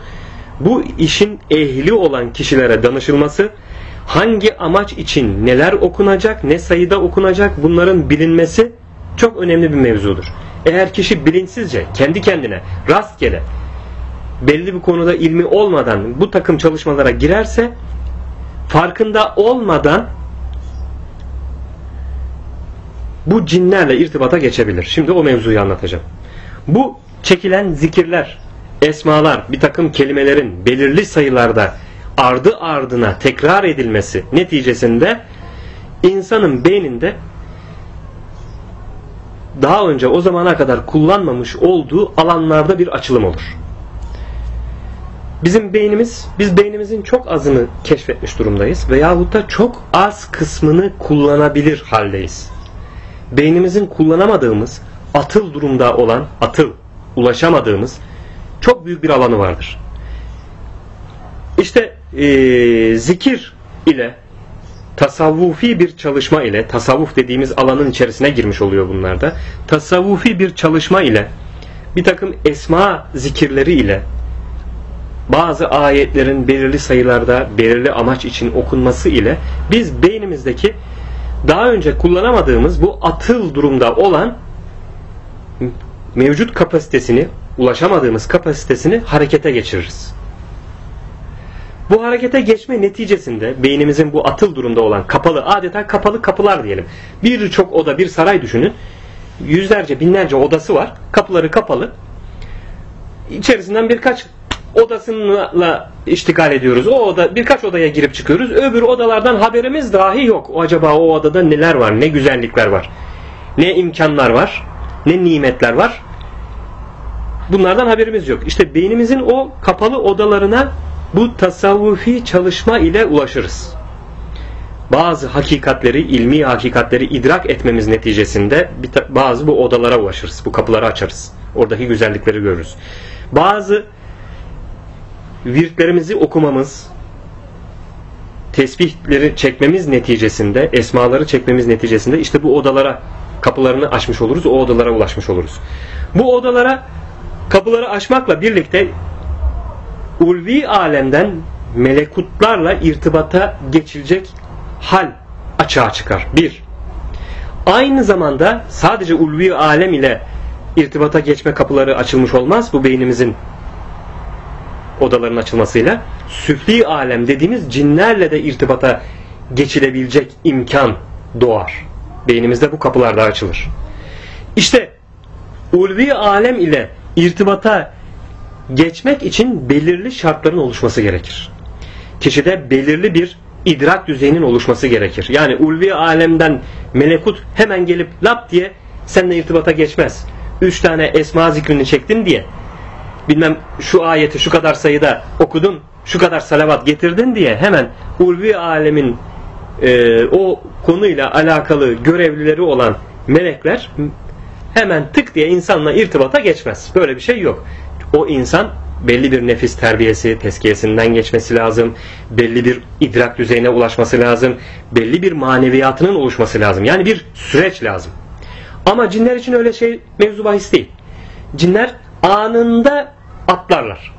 bu işin ehli olan kişilere danışılması hangi amaç için neler okunacak ne sayıda okunacak bunların bilinmesi çok önemli bir mevzudur. Eğer kişi bilinçsizce kendi kendine rastgele belli bir konuda ilmi olmadan bu takım çalışmalara girerse farkında olmadan bu cinlerle irtibata geçebilir. Şimdi o mevzuyu anlatacağım. Bu çekilen zikirler, esmalar, bir takım kelimelerin belirli sayılarda ardı ardına tekrar edilmesi neticesinde insanın beyninde daha önce o zamana kadar kullanmamış olduğu alanlarda bir açılım olur. Bizim beynimiz, biz beynimizin çok azını keşfetmiş durumdayız veyahut da çok az kısmını kullanabilir haldeyiz. Beynimizin kullanamadığımız, atıl durumda olan, atıl, ulaşamadığımız çok büyük bir alanı vardır. İşte ee, zikir ile tasavvufi bir çalışma ile tasavvuf dediğimiz alanın içerisine girmiş oluyor bunlarda. Tasavvufi bir çalışma ile bir takım esma zikirleri ile bazı ayetlerin belirli sayılarda belirli amaç için okunması ile biz beynimizdeki daha önce kullanamadığımız bu atıl durumda olan mevcut kapasitesini ulaşamadığımız kapasitesini harekete geçiririz. Bu harekete geçme neticesinde beynimizin bu atıl durumda olan kapalı adeta kapalı kapılar diyelim. Birçok oda bir saray düşünün. Yüzlerce binlerce odası var. Kapıları kapalı. İçerisinden birkaç odasıyla iştigal ediyoruz. O oda birkaç odaya girip çıkıyoruz. Öbür odalardan haberimiz dahi yok. O acaba o odada neler var? Ne güzellikler var? Ne imkanlar var? Ne nimetler var? Bunlardan haberimiz yok. İşte beynimizin o kapalı odalarına bu tasavvufi çalışma ile ulaşırız. Bazı hakikatleri, ilmi hakikatleri idrak etmemiz neticesinde bazı bu odalara ulaşırız. Bu kapıları açarız. Oradaki güzellikleri görürüz. Bazı virtlerimizi okumamız, tesbihleri çekmemiz neticesinde, esmaları çekmemiz neticesinde işte bu odalara kapılarını açmış oluruz, o odalara ulaşmış oluruz. Bu odalara kapıları açmakla birlikte ulvi alemden melekutlarla irtibata geçilecek hal açığa çıkar. Bir, Aynı zamanda sadece ulvi alem ile irtibata geçme kapıları açılmış olmaz bu beynimizin odaların açılmasıyla. Süfli alem dediğimiz cinlerle de irtibata geçilebilecek imkan doğar. Beynimizde bu kapılar da açılır. İşte ulvi alem ile irtibata geçmek için belirli şartların oluşması gerekir. Kişide belirli bir idrak düzeyinin oluşması gerekir. Yani ulvi alemden melekut hemen gelip lap diye seninle irtibata geçmez. Üç tane esma zikrini çektin diye bilmem şu ayeti şu kadar sayıda okudun şu kadar salavat getirdin diye hemen ulvi alemin e, o konuyla alakalı görevlileri olan melekler hemen tık diye insanla irtibata geçmez. Böyle bir şey yok. O insan belli bir nefis terbiyesi, teskiyesinden geçmesi lazım. Belli bir idrak düzeyine ulaşması lazım. Belli bir maneviyatının oluşması lazım. Yani bir süreç lazım. Ama cinler için öyle şey mevzu bahis değil. Cinler anında atlarlar.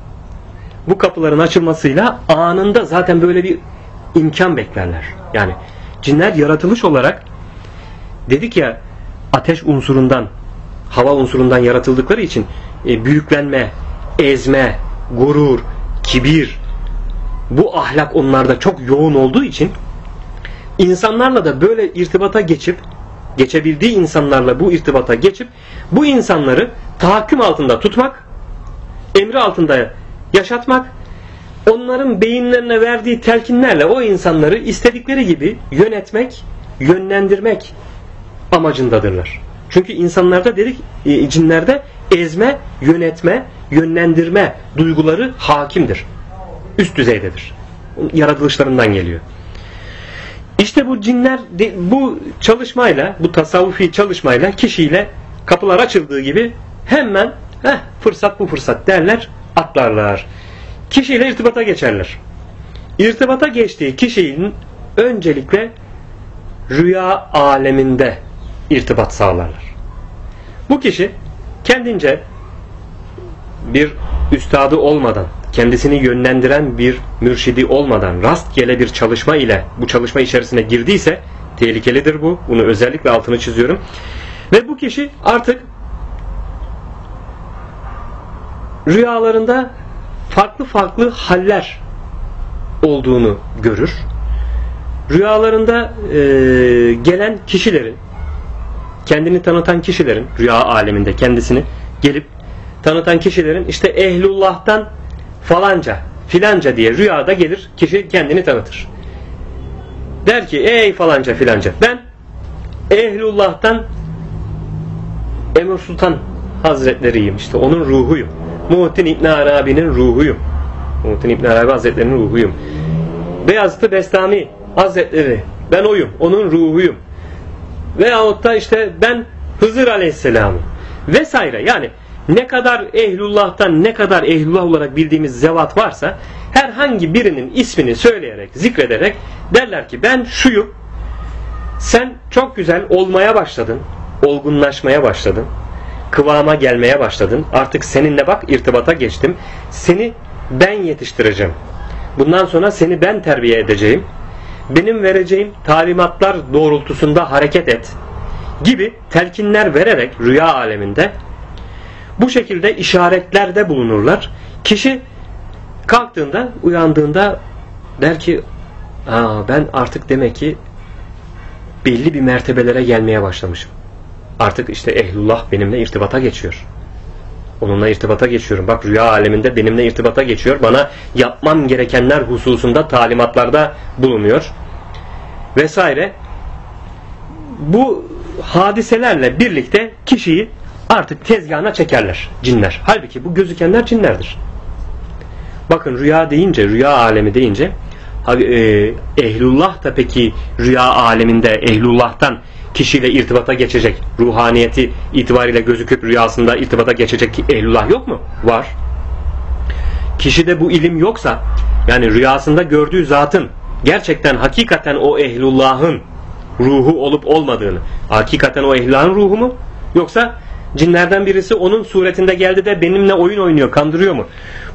Bu kapıların açılmasıyla anında zaten böyle bir imkan beklerler. Yani cinler yaratılış olarak dedik ya ateş unsurundan hava unsurundan yaratıldıkları için e, büyüklenme, ezme, gurur, kibir bu ahlak onlarda çok yoğun olduğu için insanlarla da böyle irtibata geçip geçebildiği insanlarla bu irtibata geçip bu insanları tahakküm altında tutmak, emri altında yaşatmak, onların beyinlerine verdiği telkinlerle o insanları istedikleri gibi yönetmek, yönlendirmek amacındadırlar. Çünkü insanlarda dedik e, cinlerde ezme, yönetme, yönlendirme duyguları hakimdir. Üst düzeydedir. Yaratılışlarından geliyor. İşte bu cinler bu çalışmayla, bu tasavvufi çalışmayla kişiyle kapılar açıldığı gibi hemen heh, fırsat bu fırsat derler, atlarlar. Kişiyle irtibata geçerler. İrtibata geçtiği kişinin öncelikle rüya aleminde irtibat sağlarlar. Bu kişi kendince bir üstadı olmadan, kendisini yönlendiren bir mürşidi olmadan rastgele bir çalışma ile bu çalışma içerisine girdiyse tehlikelidir bu. Bunu özellikle altını çiziyorum. Ve bu kişi artık rüyalarında farklı farklı haller olduğunu görür. Rüyalarında e, gelen kişilerin kendini tanıtan kişilerin rüya aleminde kendisini gelip tanıtan kişilerin işte ehlullah'tan falanca filanca diye rüyada gelir kişi kendini tanıtır. Der ki ey falanca filanca ben ehlullah'tan Emir Sultan Hazretleriyim işte onun ruhuyum. Muhittin İbn Arabi'nin ruhuyum. Muhittin İbn Arabi Hazretleri'nin ruhuyum. Beyazıt Bestami Hazretleri ben oyum. Onun ruhuyum. Veyahut da işte ben Hızır Aleyhisselam'ım. Vesaire. Yani ne kadar ehlullah'tan ne kadar ehlullah olarak bildiğimiz zevat varsa herhangi birinin ismini söyleyerek, zikrederek derler ki ben şuyum. Sen çok güzel olmaya başladın. Olgunlaşmaya başladın. Kıvama gelmeye başladın. Artık seninle bak irtibata geçtim. Seni ben yetiştireceğim. Bundan sonra seni ben terbiye edeceğim. Benim vereceğim talimatlar doğrultusunda hareket et gibi telkinler vererek rüya aleminde bu şekilde işaretlerde bulunurlar. Kişi kalktığında, uyandığında der ki ben artık demek ki belli bir mertebelere gelmeye başlamışım. Artık işte ehlullah benimle irtibata geçiyor. Onunla irtibata geçiyorum. Bak rüya aleminde benimle irtibata geçiyor. Bana yapmam gerekenler hususunda talimatlarda bulunuyor. Vesaire. Bu hadiselerle birlikte kişiyi artık tezgahına çekerler cinler. Halbuki bu gözükenler cinlerdir. Bakın rüya deyince, rüya alemi deyince e, ehlullah da peki rüya aleminde ehlullah'tan kişiyle irtibata geçecek, ruhaniyeti itibariyle gözüküp rüyasında irtibata geçecek ehlullah yok mu? Var. Kişide bu ilim yoksa, yani rüyasında gördüğü zatın gerçekten hakikaten o ehlullahın ruhu olup olmadığını, hakikaten o ehlullahın ruhu mu? Yoksa cinlerden birisi onun suretinde geldi de benimle oyun oynuyor, kandırıyor mu?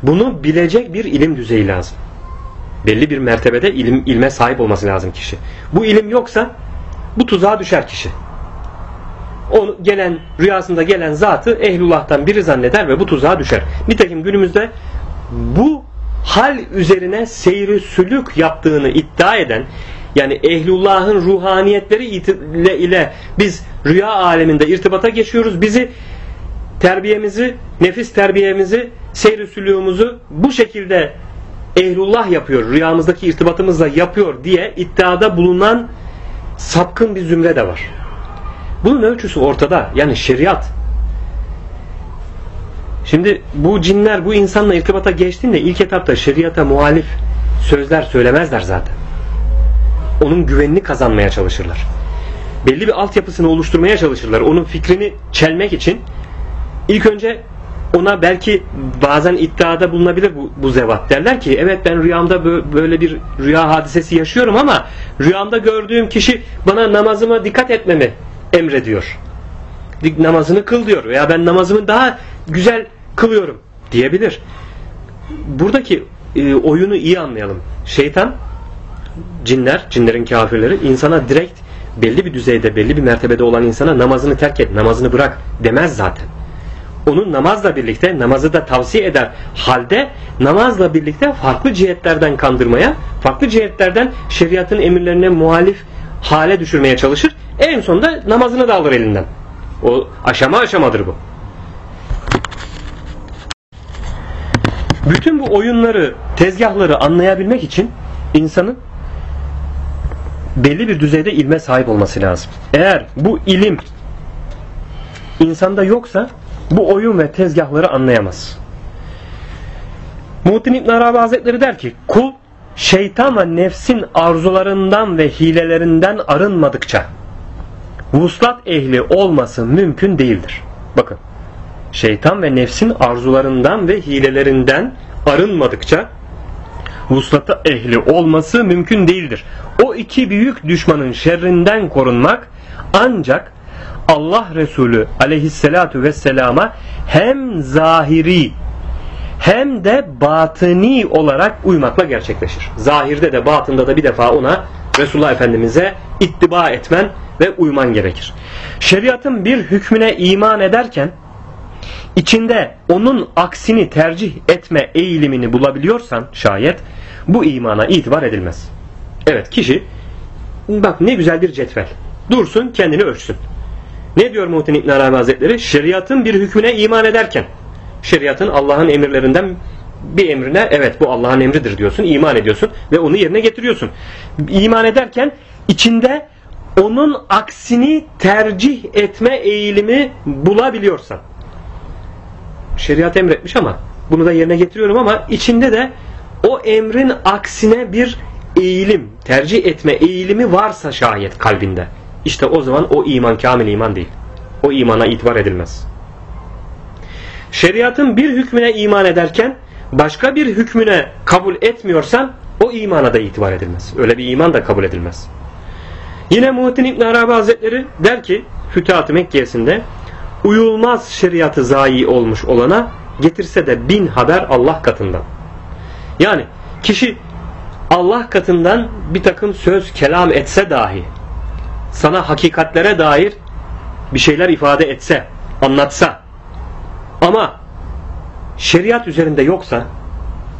Bunu bilecek bir ilim düzeyi lazım. Belli bir mertebede ilim, ilme sahip olması lazım kişi. Bu ilim yoksa bu tuzağa düşer kişi. o gelen rüyasında gelen zatı ehlullah'tan biri zanneder ve bu tuzağa düşer. Nitekim günümüzde bu hal üzerine seyri sülük yaptığını iddia eden yani ehlullahın ruhaniyetleri ile, ile biz rüya aleminde irtibata geçiyoruz. Bizi terbiyemizi, nefis terbiyemizi, seyri sülüğümüzü bu şekilde ehlullah yapıyor, rüyamızdaki irtibatımızla yapıyor diye iddiada bulunan sapkın bir zümre de var. Bunun ölçüsü ortada. Yani şeriat. Şimdi bu cinler bu insanla irtibata geçtiğinde ilk etapta şeriata muhalif sözler söylemezler zaten. Onun güvenini kazanmaya çalışırlar. Belli bir altyapısını oluşturmaya çalışırlar. Onun fikrini çelmek için ilk önce ona belki bazen iddiada bulunabilir bu, bu zevat. Derler ki evet ben rüyamda böyle bir rüya hadisesi yaşıyorum ama rüyamda gördüğüm kişi bana namazıma dikkat etmemi emrediyor. Namazını kıl diyor veya ben namazımı daha güzel kılıyorum diyebilir. Buradaki e, oyunu iyi anlayalım. Şeytan, cinler, cinlerin kafirleri insana direkt belli bir düzeyde, belli bir mertebede olan insana namazını terk et, namazını bırak demez zaten. Onun namazla birlikte namazı da tavsiye eder halde namazla birlikte farklı cihetlerden kandırmaya, farklı cihetlerden şeriatın emirlerine muhalif hale düşürmeye çalışır. En sonunda namazını da alır elinden. O aşama aşamadır bu. Bütün bu oyunları, tezgahları anlayabilmek için insanın belli bir düzeyde ilme sahip olması lazım. Eğer bu ilim insanda yoksa bu oyun ve tezgahları anlayamaz. Muhittin İbn Arabi Hazretleri der ki kul şeytan ve nefsin arzularından ve hilelerinden arınmadıkça vuslat ehli olması mümkün değildir. Bakın şeytan ve nefsin arzularından ve hilelerinden arınmadıkça vuslata ehli olması mümkün değildir. O iki büyük düşmanın şerrinden korunmak ancak Allah Resulü aleyhissalatu vesselama hem zahiri hem de batıni olarak uymakla gerçekleşir. Zahirde de batında da bir defa ona Resulullah Efendimiz'e ittiba etmen ve uyman gerekir. Şeriatın bir hükmüne iman ederken içinde onun aksini tercih etme eğilimini bulabiliyorsan şayet bu imana itibar edilmez. Evet kişi bak ne güzel bir cetvel. Dursun kendini ölçsün. Ne diyor Muhittin İbn Arabi Hazretleri? Şeriatın bir hükmüne iman ederken şeriatın Allah'ın emirlerinden bir emrine evet bu Allah'ın emridir diyorsun, iman ediyorsun ve onu yerine getiriyorsun. İman ederken içinde onun aksini tercih etme eğilimi bulabiliyorsan. Şeriat emretmiş ama bunu da yerine getiriyorum ama içinde de o emrin aksine bir eğilim, tercih etme eğilimi varsa şayet kalbinde. İşte o zaman o iman kamil iman değil. O imana itibar edilmez. Şeriatın bir hükmüne iman ederken başka bir hükmüne kabul etmiyorsan o imana da itibar edilmez. Öyle bir iman da kabul edilmez. Yine Muhittin İbn Arabi Hazretleri der ki Fütuhat-ı Mekke'sinde uyulmaz şeriatı zayi olmuş olana getirse de bin haber Allah katından. Yani kişi Allah katından bir takım söz kelam etse dahi sana hakikatlere dair bir şeyler ifade etse, anlatsa ama şeriat üzerinde yoksa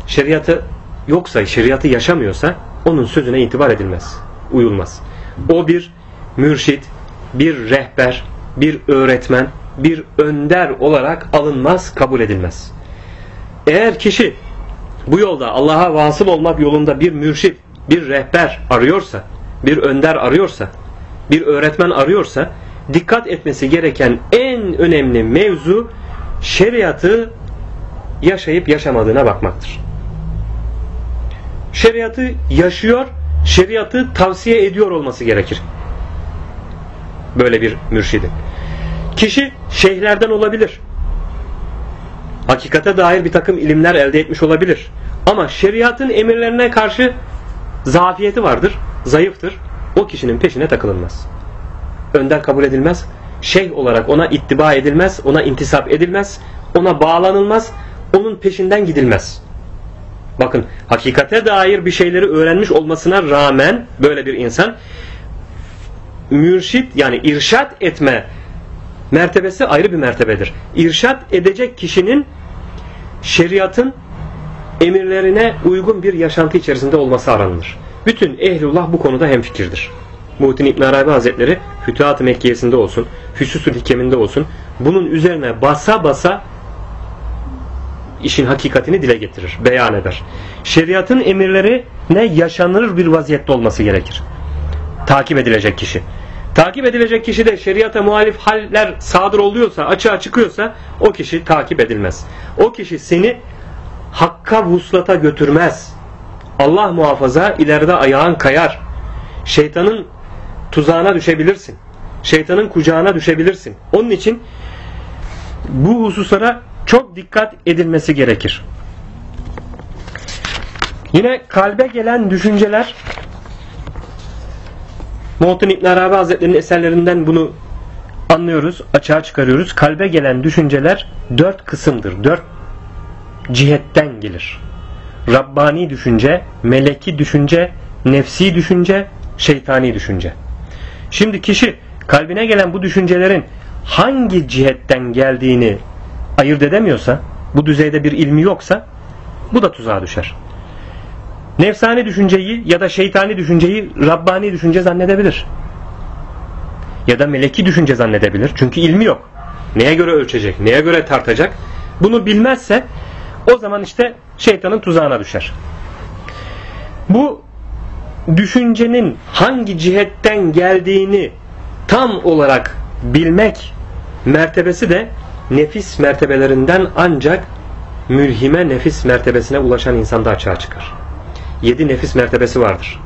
şeriatı yoksa, şeriatı yaşamıyorsa onun sözüne itibar edilmez, uyulmaz. O bir mürşit, bir rehber, bir öğretmen, bir önder olarak alınmaz, kabul edilmez. Eğer kişi bu yolda Allah'a vasıl olmak yolunda bir mürşit, bir rehber arıyorsa, bir önder arıyorsa, bir öğretmen arıyorsa dikkat etmesi gereken en önemli mevzu şeriatı yaşayıp yaşamadığına bakmaktır. Şeriatı yaşıyor, şeriatı tavsiye ediyor olması gerekir. Böyle bir mürşidin. Kişi şeyhlerden olabilir. Hakikate dair bir takım ilimler elde etmiş olabilir. Ama şeriatın emirlerine karşı zafiyeti vardır, zayıftır. O kişinin peşine takılınmaz. Önder kabul edilmez. Şeyh olarak ona ittiba edilmez, ona intisap edilmez, ona bağlanılmaz, onun peşinden gidilmez. Bakın hakikate dair bir şeyleri öğrenmiş olmasına rağmen böyle bir insan mürşit yani irşat etme mertebesi ayrı bir mertebedir. İrşat edecek kişinin şeriatın emirlerine uygun bir yaşantı içerisinde olması aranılır. Bütün ehlullah bu konuda hemfikirdir. Muhittin İbn Arabi Hazretleri Fütuhat-ı Mekkiyesinde olsun, Füsusül Hikeminde olsun bunun üzerine basa basa işin hakikatini dile getirir, beyan eder. Şeriatın emirleri ne yaşanır bir vaziyette olması gerekir. Takip edilecek kişi. Takip edilecek kişi de şeriata muhalif haller sadır oluyorsa, açığa çıkıyorsa o kişi takip edilmez. O kişi seni hakka vuslata götürmez. Allah muhafaza ileride ayağın kayar. Şeytanın tuzağına düşebilirsin. Şeytanın kucağına düşebilirsin. Onun için bu hususlara çok dikkat edilmesi gerekir. Yine kalbe gelen düşünceler Muhittin İbn Arabi Hazretleri'nin eserlerinden bunu anlıyoruz, açığa çıkarıyoruz. Kalbe gelen düşünceler dört kısımdır. Dört cihetten gelir. Rabbani düşünce, meleki düşünce, nefsi düşünce, şeytani düşünce. Şimdi kişi kalbine gelen bu düşüncelerin hangi cihetten geldiğini ayırt edemiyorsa, bu düzeyde bir ilmi yoksa bu da tuzağa düşer. Nefsani düşünceyi ya da şeytani düşünceyi Rabbani düşünce zannedebilir. Ya da meleki düşünce zannedebilir. Çünkü ilmi yok. Neye göre ölçecek, neye göre tartacak? Bunu bilmezse o zaman işte şeytanın tuzağına düşer. Bu düşüncenin hangi cihetten geldiğini tam olarak bilmek mertebesi de nefis mertebelerinden ancak mülhime nefis mertebesine ulaşan insanda açığa çıkar. Yedi nefis mertebesi vardır.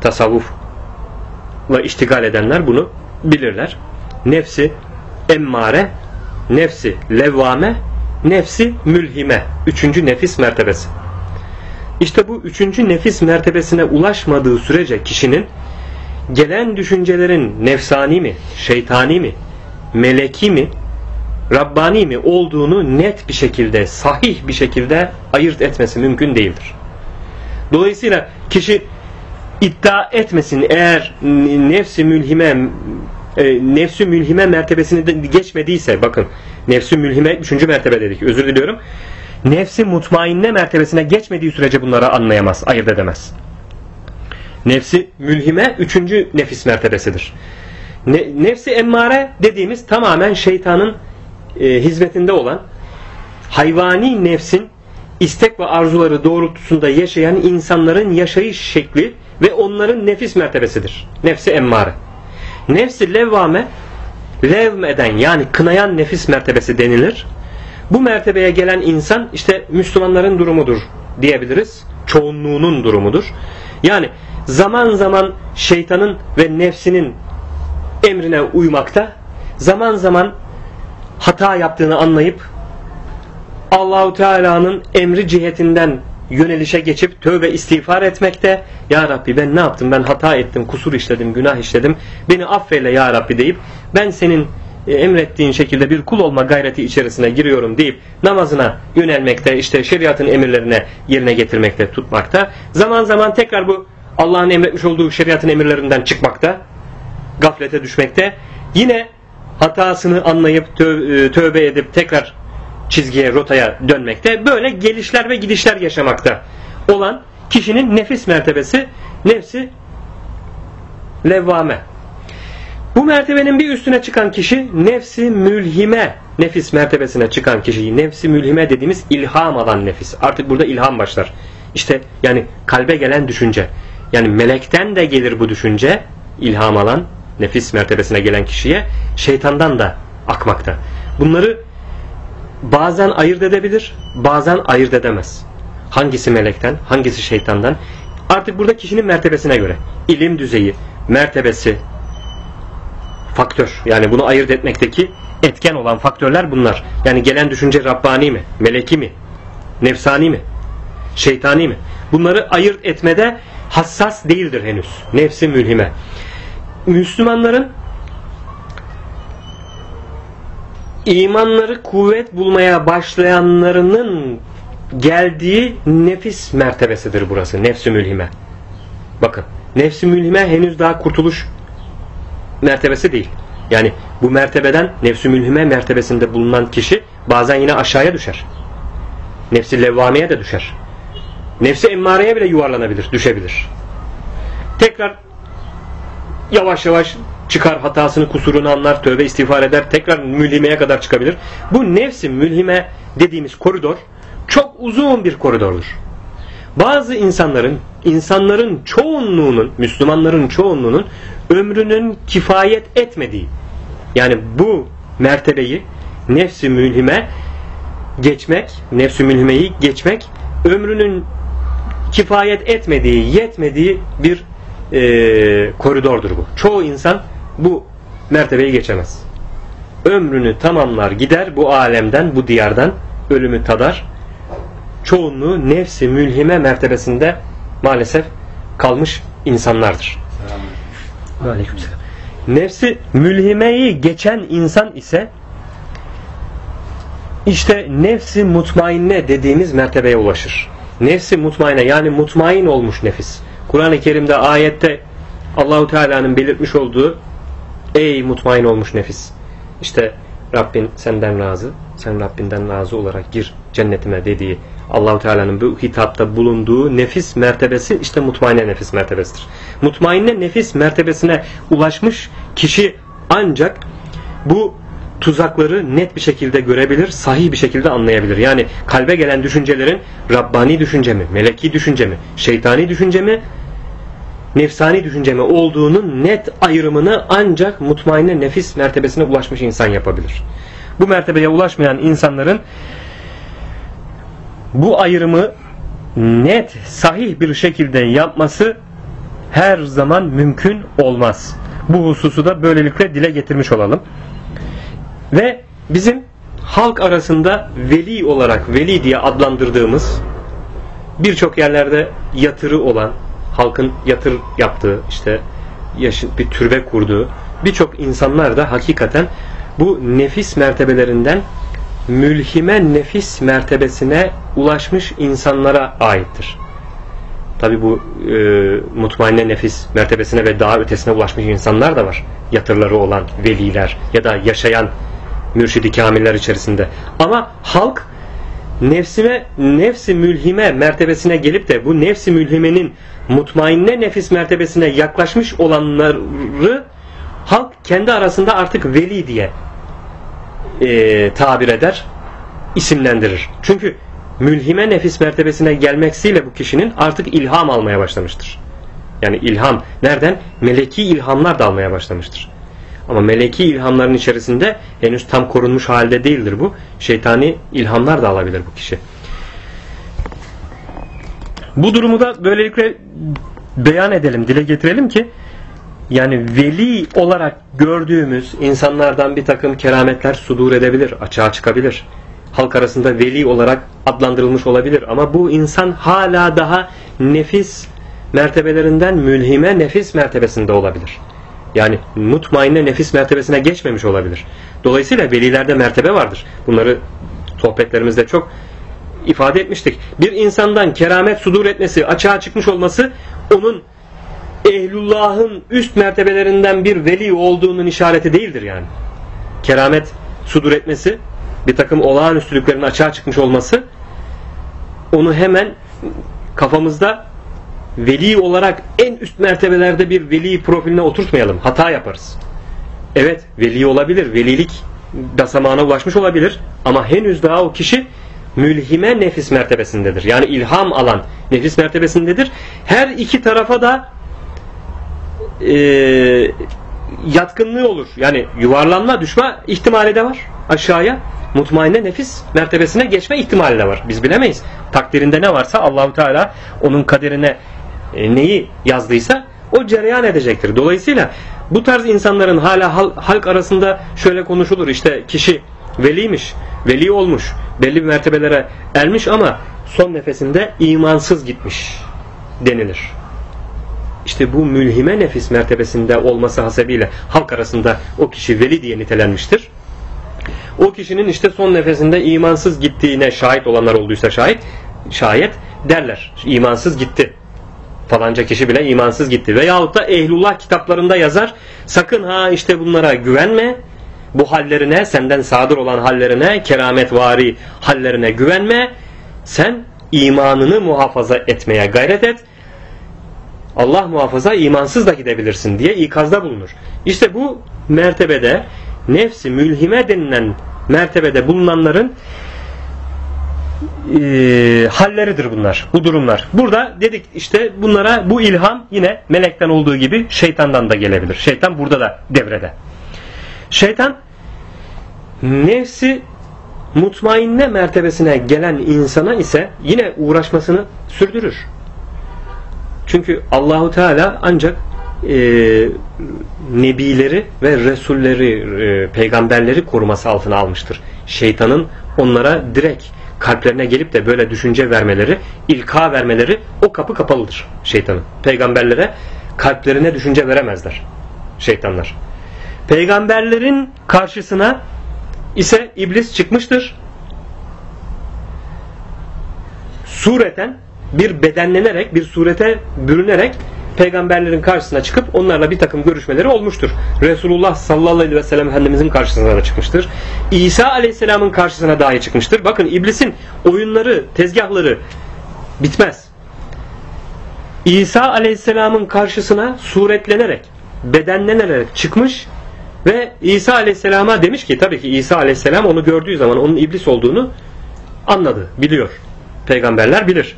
Tasavvufla iştigal edenler bunu bilirler. Nefsi emmare, nefsi levvame, nefsi mülhime. Üçüncü nefis mertebesi. İşte bu üçüncü nefis mertebesine ulaşmadığı sürece kişinin gelen düşüncelerin nefsani mi, şeytani mi, meleki mi, Rabbani mi olduğunu net bir şekilde, sahih bir şekilde ayırt etmesi mümkün değildir. Dolayısıyla kişi iddia etmesin. Eğer nefsi mülhime e, nefsi mülhime mertebesini de geçmediyse bakın nefsi mülhime üçüncü mertebe dedik özür diliyorum. Nefsi mutmainne mertebesine geçmediği sürece bunları anlayamaz ayırt edemez. Nefsi mülhime üçüncü nefis mertebesidir. Ne, nefsi emmare dediğimiz tamamen şeytanın e, hizmetinde olan hayvani nefsin istek ve arzuları doğrultusunda yaşayan insanların yaşayış şekli ve onların nefis mertebesidir. Nefsi emmare. Nefsi levvame levm eden yani kınayan nefis mertebesi denilir. Bu mertebeye gelen insan işte Müslümanların durumudur diyebiliriz. Çoğunluğunun durumudur. Yani zaman zaman şeytanın ve nefsinin emrine uymakta, zaman zaman hata yaptığını anlayıp Allahu Teala'nın emri cihetinden yönelişe geçip tövbe istiğfar etmekte. Ya Rabbi ben ne yaptım? Ben hata ettim, kusur işledim, günah işledim. Beni affeyle ya Rabbi deyip ben senin e, emrettiğin şekilde bir kul olma gayreti içerisine giriyorum deyip namazına yönelmekte, işte şeriatın emirlerine yerine getirmekte, tutmakta. Zaman zaman tekrar bu Allah'ın emretmiş olduğu şeriatın emirlerinden çıkmakta, gaflete düşmekte. Yine hatasını anlayıp e, tövbe edip tekrar çizgiye, rotaya dönmekte. Böyle gelişler ve gidişler yaşamakta olan kişinin nefis mertebesi nefsi levvame. Bu mertebenin bir üstüne çıkan kişi nefsi mülhime nefis mertebesine çıkan kişiyi nefsi mülhime dediğimiz ilham alan nefis. Artık burada ilham başlar. İşte yani kalbe gelen düşünce. Yani melekten de gelir bu düşünce ilham alan nefis mertebesine gelen kişiye şeytandan da akmakta. Bunları bazen ayırt edebilir, bazen ayırt edemez. Hangisi melekten, hangisi şeytandan? Artık burada kişinin mertebesine göre. ilim düzeyi, mertebesi, faktör. Yani bunu ayırt etmekteki etken olan faktörler bunlar. Yani gelen düşünce Rabbani mi, meleki mi, nefsani mi, şeytani mi? Bunları ayırt etmede hassas değildir henüz. Nefsi mülhime. Müslümanların imanları kuvvet bulmaya başlayanlarının geldiği nefis mertebesidir burası. Nefsi mülhime. Bakın. Nefsi mülhime henüz daha kurtuluş mertebesi değil. Yani Bu mertebeden nefsü mülhime mertebesinde bulunan kişi bazen yine aşağıya düşer. Nefsi levvameye de düşer. Nefsi emmareye bile yuvarlanabilir, düşebilir. Tekrar yavaş yavaş çıkar hatasını kusurunu anlar tövbe istiğfar eder tekrar mülhimeye kadar çıkabilir. Bu nefsi mülhime dediğimiz koridor çok uzun bir koridordur. Bazı insanların insanların çoğunluğunun Müslümanların çoğunluğunun ömrünün kifayet etmediği yani bu mertebeyi nefsi mülhime geçmek nefsi mülhimeyi geçmek ömrünün kifayet etmediği yetmediği bir e, koridordur bu. Çoğu insan bu mertebeyi geçemez. Ömrünü tamamlar gider bu alemden, bu diyardan ölümü tadar. Çoğunluğu nefsi mülhime mertebesinde maalesef kalmış insanlardır. Aleykümselam. Nefsi mülhimeyi geçen insan ise işte nefsi mutmainne dediğimiz mertebeye ulaşır. Nefsi mutmainne yani mutmain olmuş nefis. Kur'an-ı Kerim'de ayette Allahu Teala'nın belirtmiş olduğu ey mutmain olmuş nefis. İşte Rabbin senden razı, sen Rabbinden razı olarak gir cennetime dediği Allahu Teala'nın bu hitapta bulunduğu nefis mertebesi işte mutmainne nefis mertebesidir. Mutmainne nefis mertebesine ulaşmış kişi ancak bu tuzakları net bir şekilde görebilir, sahih bir şekilde anlayabilir. Yani kalbe gelen düşüncelerin Rabbani düşünce mi, meleki düşünce mi, şeytani düşünce mi, nefsani düşünce mi olduğunun net ayrımını ancak mutmainne nefis mertebesine ulaşmış insan yapabilir. Bu mertebeye ulaşmayan insanların bu ayrımı net, sahih bir şekilde yapması her zaman mümkün olmaz. Bu hususu da böylelikle dile getirmiş olalım. Ve bizim halk arasında veli olarak veli diye adlandırdığımız birçok yerlerde yatırı olan halkın yatır yaptığı işte bir türbe kurduğu birçok insanlar da hakikaten bu nefis mertebelerinden mülhime nefis mertebesine ulaşmış insanlara aittir. Tabi bu e, mutmainne nefis mertebesine ve daha ötesine ulaşmış insanlar da var. Yatırları olan veliler ya da yaşayan mürşidi kamiller içerisinde. Ama halk nefsime, nefsi mülhime mertebesine gelip de bu nefsi mülhimenin mutmainne nefis mertebesine yaklaşmış olanları halk kendi arasında artık veli diye e, tabir eder, isimlendirir. Çünkü mülhime nefis mertebesine gelmeksiyle bu kişinin artık ilham almaya başlamıştır. Yani ilham nereden? Meleki ilhamlar da almaya başlamıştır. Ama meleki ilhamların içerisinde henüz tam korunmuş halde değildir bu. Şeytani ilhamlar da alabilir bu kişi. Bu durumu da böylelikle beyan edelim, dile getirelim ki yani veli olarak gördüğümüz insanlardan bir takım kerametler sudur edebilir, açığa çıkabilir. Halk arasında veli olarak adlandırılmış olabilir ama bu insan hala daha nefis mertebelerinden mülhime nefis mertebesinde olabilir. Yani mutmainne nefis mertebesine geçmemiş olabilir. Dolayısıyla velilerde mertebe vardır. Bunları sohbetlerimizde çok ifade etmiştik. Bir insandan keramet sudur etmesi, açığa çıkmış olması onun ehlullahın üst mertebelerinden bir veli olduğunun işareti değildir yani. Keramet sudur etmesi, bir takım olağanüstülüklerin açığa çıkmış olması onu hemen kafamızda veli olarak en üst mertebelerde bir veli profiline oturtmayalım. Hata yaparız. Evet veli olabilir. Velilik basamağına ulaşmış olabilir. Ama henüz daha o kişi mülhime nefis mertebesindedir. Yani ilham alan nefis mertebesindedir. Her iki tarafa da e, yatkınlığı olur. Yani yuvarlanma, düşme ihtimali de var aşağıya. Mutmainne nefis mertebesine geçme ihtimali de var. Biz bilemeyiz. Takdirinde ne varsa Allahu Teala onun kaderine neyi yazdıysa o cereyan edecektir. Dolayısıyla bu tarz insanların hala halk arasında şöyle konuşulur. İşte kişi veliymiş, veli olmuş, belli bir mertebelere ermiş ama son nefesinde imansız gitmiş denilir. İşte bu mülhime nefis mertebesinde olması hasebiyle halk arasında o kişi veli diye nitelenmiştir. O kişinin işte son nefesinde imansız gittiğine şahit olanlar olduysa şahit, şayet derler. İmansız gitti falanca kişi bile imansız gitti. Veyahut da ehlullah kitaplarında yazar sakın ha işte bunlara güvenme bu hallerine, senden sadır olan hallerine, kerametvari hallerine güvenme. Sen imanını muhafaza etmeye gayret et. Allah muhafaza imansız da gidebilirsin diye ikazda bulunur. İşte bu mertebede nefsi mülhime denilen mertebede bulunanların e, halleridir bunlar. Bu durumlar. Burada dedik işte bunlara bu ilham yine melekten olduğu gibi şeytandan da gelebilir. Şeytan burada da devrede. Şeytan nefsi mutmainne mertebesine gelen insana ise yine uğraşmasını sürdürür. Çünkü Allahu Teala ancak e, nebileri ve resulleri, e, peygamberleri koruması altına almıştır. Şeytanın onlara direkt kalplerine gelip de böyle düşünce vermeleri, ilka vermeleri o kapı kapalıdır şeytanın. Peygamberlere kalplerine düşünce veremezler şeytanlar. Peygamberlerin karşısına ise iblis çıkmıştır. Sureten bir bedenlenerek, bir surete bürünerek peygamberlerin karşısına çıkıp onlarla bir takım görüşmeleri olmuştur. Resulullah sallallahu aleyhi ve sellem Efendimizin karşısına da çıkmıştır. İsa aleyhisselamın karşısına dahi çıkmıştır. Bakın iblisin oyunları, tezgahları bitmez. İsa aleyhisselamın karşısına suretlenerek, bedenlenerek çıkmış ve İsa aleyhisselama demiş ki tabii ki İsa aleyhisselam onu gördüğü zaman onun iblis olduğunu anladı, biliyor. Peygamberler bilir.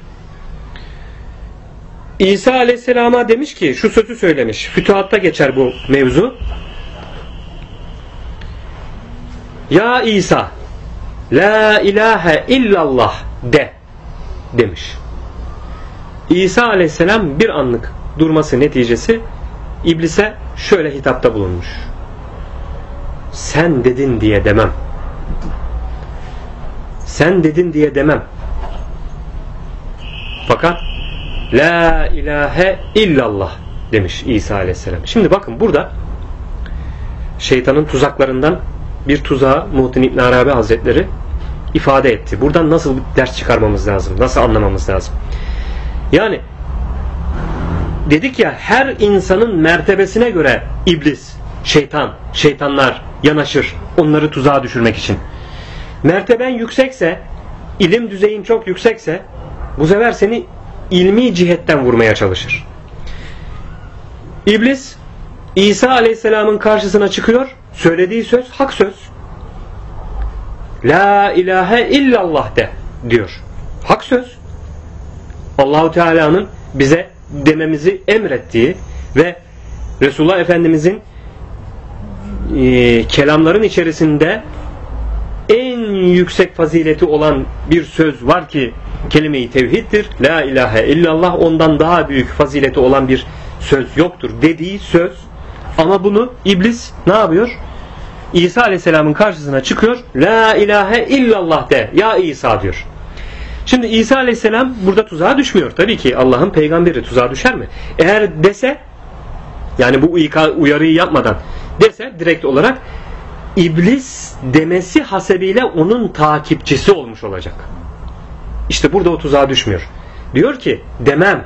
İsa aleyhisselama demiş ki şu sözü söylemiş. Fütuhatta geçer bu mevzu. Ya İsa La ilahe illallah de demiş. İsa aleyhisselam bir anlık durması neticesi iblise şöyle hitapta bulunmuş. Sen dedin diye demem. Sen dedin diye demem. Fakat La ilahe illallah demiş İsa aleyhisselam. Şimdi bakın burada şeytanın tuzaklarından bir tuzağı Muhittin İbn Arabi Hazretleri ifade etti. Buradan nasıl ders çıkarmamız lazım? Nasıl anlamamız lazım? Yani dedik ya her insanın mertebesine göre iblis, şeytan, şeytanlar yanaşır onları tuzağa düşürmek için. Merteben yüksekse, ilim düzeyin çok yüksekse bu sefer seni ilmi cihetten vurmaya çalışır. İblis İsa Aleyhisselam'ın karşısına çıkıyor. Söylediği söz hak söz. La ilahe illallah de diyor. Hak söz. Allahu Teala'nın bize dememizi emrettiği ve Resulullah Efendimizin e, kelamların içerisinde en yüksek fazileti olan bir söz var ki kelime-i tevhiddir. La ilahe illallah ondan daha büyük fazileti olan bir söz yoktur dediği söz. Ama bunu iblis ne yapıyor? İsa Aleyhisselam'ın karşısına çıkıyor. La ilahe illallah de. Ya İsa diyor. Şimdi İsa Aleyhisselam burada tuzağa düşmüyor. Tabii ki Allah'ın peygamberi tuzağa düşer mi? Eğer dese yani bu uyarıyı yapmadan dese direkt olarak iblis demesi hasebiyle onun takipçisi olmuş olacak. İşte burada o tuzağa düşmüyor. Diyor ki demem.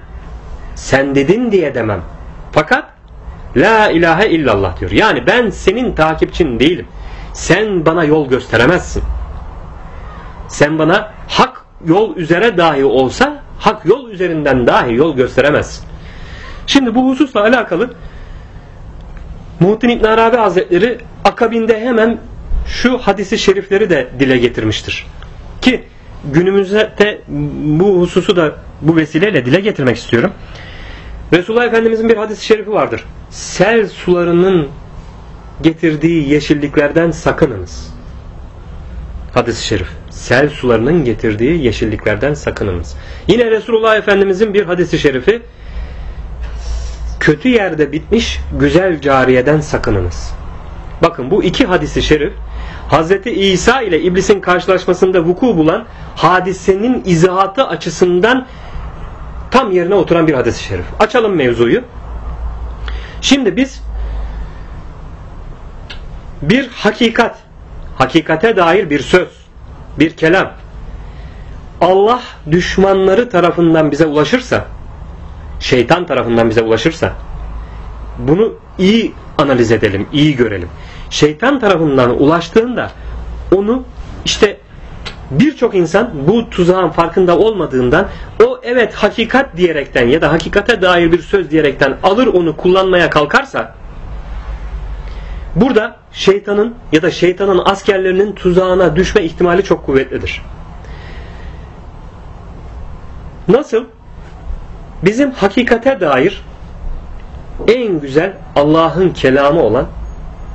Sen dedin diye demem. Fakat La ilahe illallah diyor. Yani ben senin takipçin değilim. Sen bana yol gösteremezsin. Sen bana hak yol üzere dahi olsa hak yol üzerinden dahi yol gösteremezsin. Şimdi bu hususla alakalı Muhittin İbn Arabi Hazretleri akabinde hemen şu hadisi şerifleri de dile getirmiştir. Ki günümüzde bu hususu da bu vesileyle dile getirmek istiyorum. Resulullah Efendimizin bir hadis-i şerifi vardır. Sel sularının getirdiği yeşilliklerden sakınınız. Hadis-i şerif. Sel sularının getirdiği yeşilliklerden sakınınız. Yine Resulullah Efendimizin bir hadis-i şerifi kötü yerde bitmiş güzel cariyeden sakınınız. Bakın bu iki hadisi şerif Hazreti İsa ile iblisin karşılaşmasında vuku bulan hadisenin izahatı açısından tam yerine oturan bir hadis-i şerif. Açalım mevzuyu. Şimdi biz bir hakikat, hakikate dair bir söz, bir kelam Allah düşmanları tarafından bize ulaşırsa şeytan tarafından bize ulaşırsa bunu iyi analiz edelim, iyi görelim. Şeytan tarafından ulaştığında onu işte birçok insan bu tuzağın farkında olmadığından o evet hakikat diyerekten ya da hakikate dair bir söz diyerekten alır onu kullanmaya kalkarsa burada şeytanın ya da şeytanın askerlerinin tuzağına düşme ihtimali çok kuvvetlidir. Nasıl? Bizim hakikate dair en güzel Allah'ın kelamı olan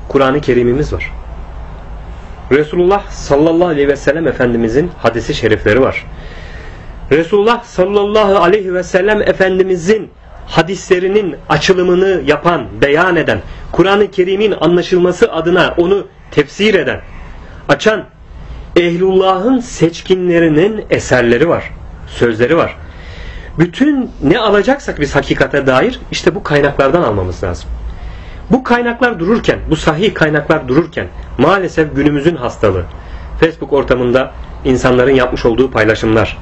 Kur'an-ı Kerim'imiz var. Resulullah sallallahu aleyhi ve sellem Efendimizin hadisi şerifleri var. Resulullah sallallahu aleyhi ve sellem Efendimizin hadislerinin açılımını yapan, beyan eden, Kur'an-ı Kerim'in anlaşılması adına onu tefsir eden, açan Ehlullah'ın seçkinlerinin eserleri var, sözleri var. Bütün ne alacaksak biz hakikate dair işte bu kaynaklardan almamız lazım. Bu kaynaklar dururken, bu sahih kaynaklar dururken maalesef günümüzün hastalığı. Facebook ortamında insanların yapmış olduğu paylaşımlar.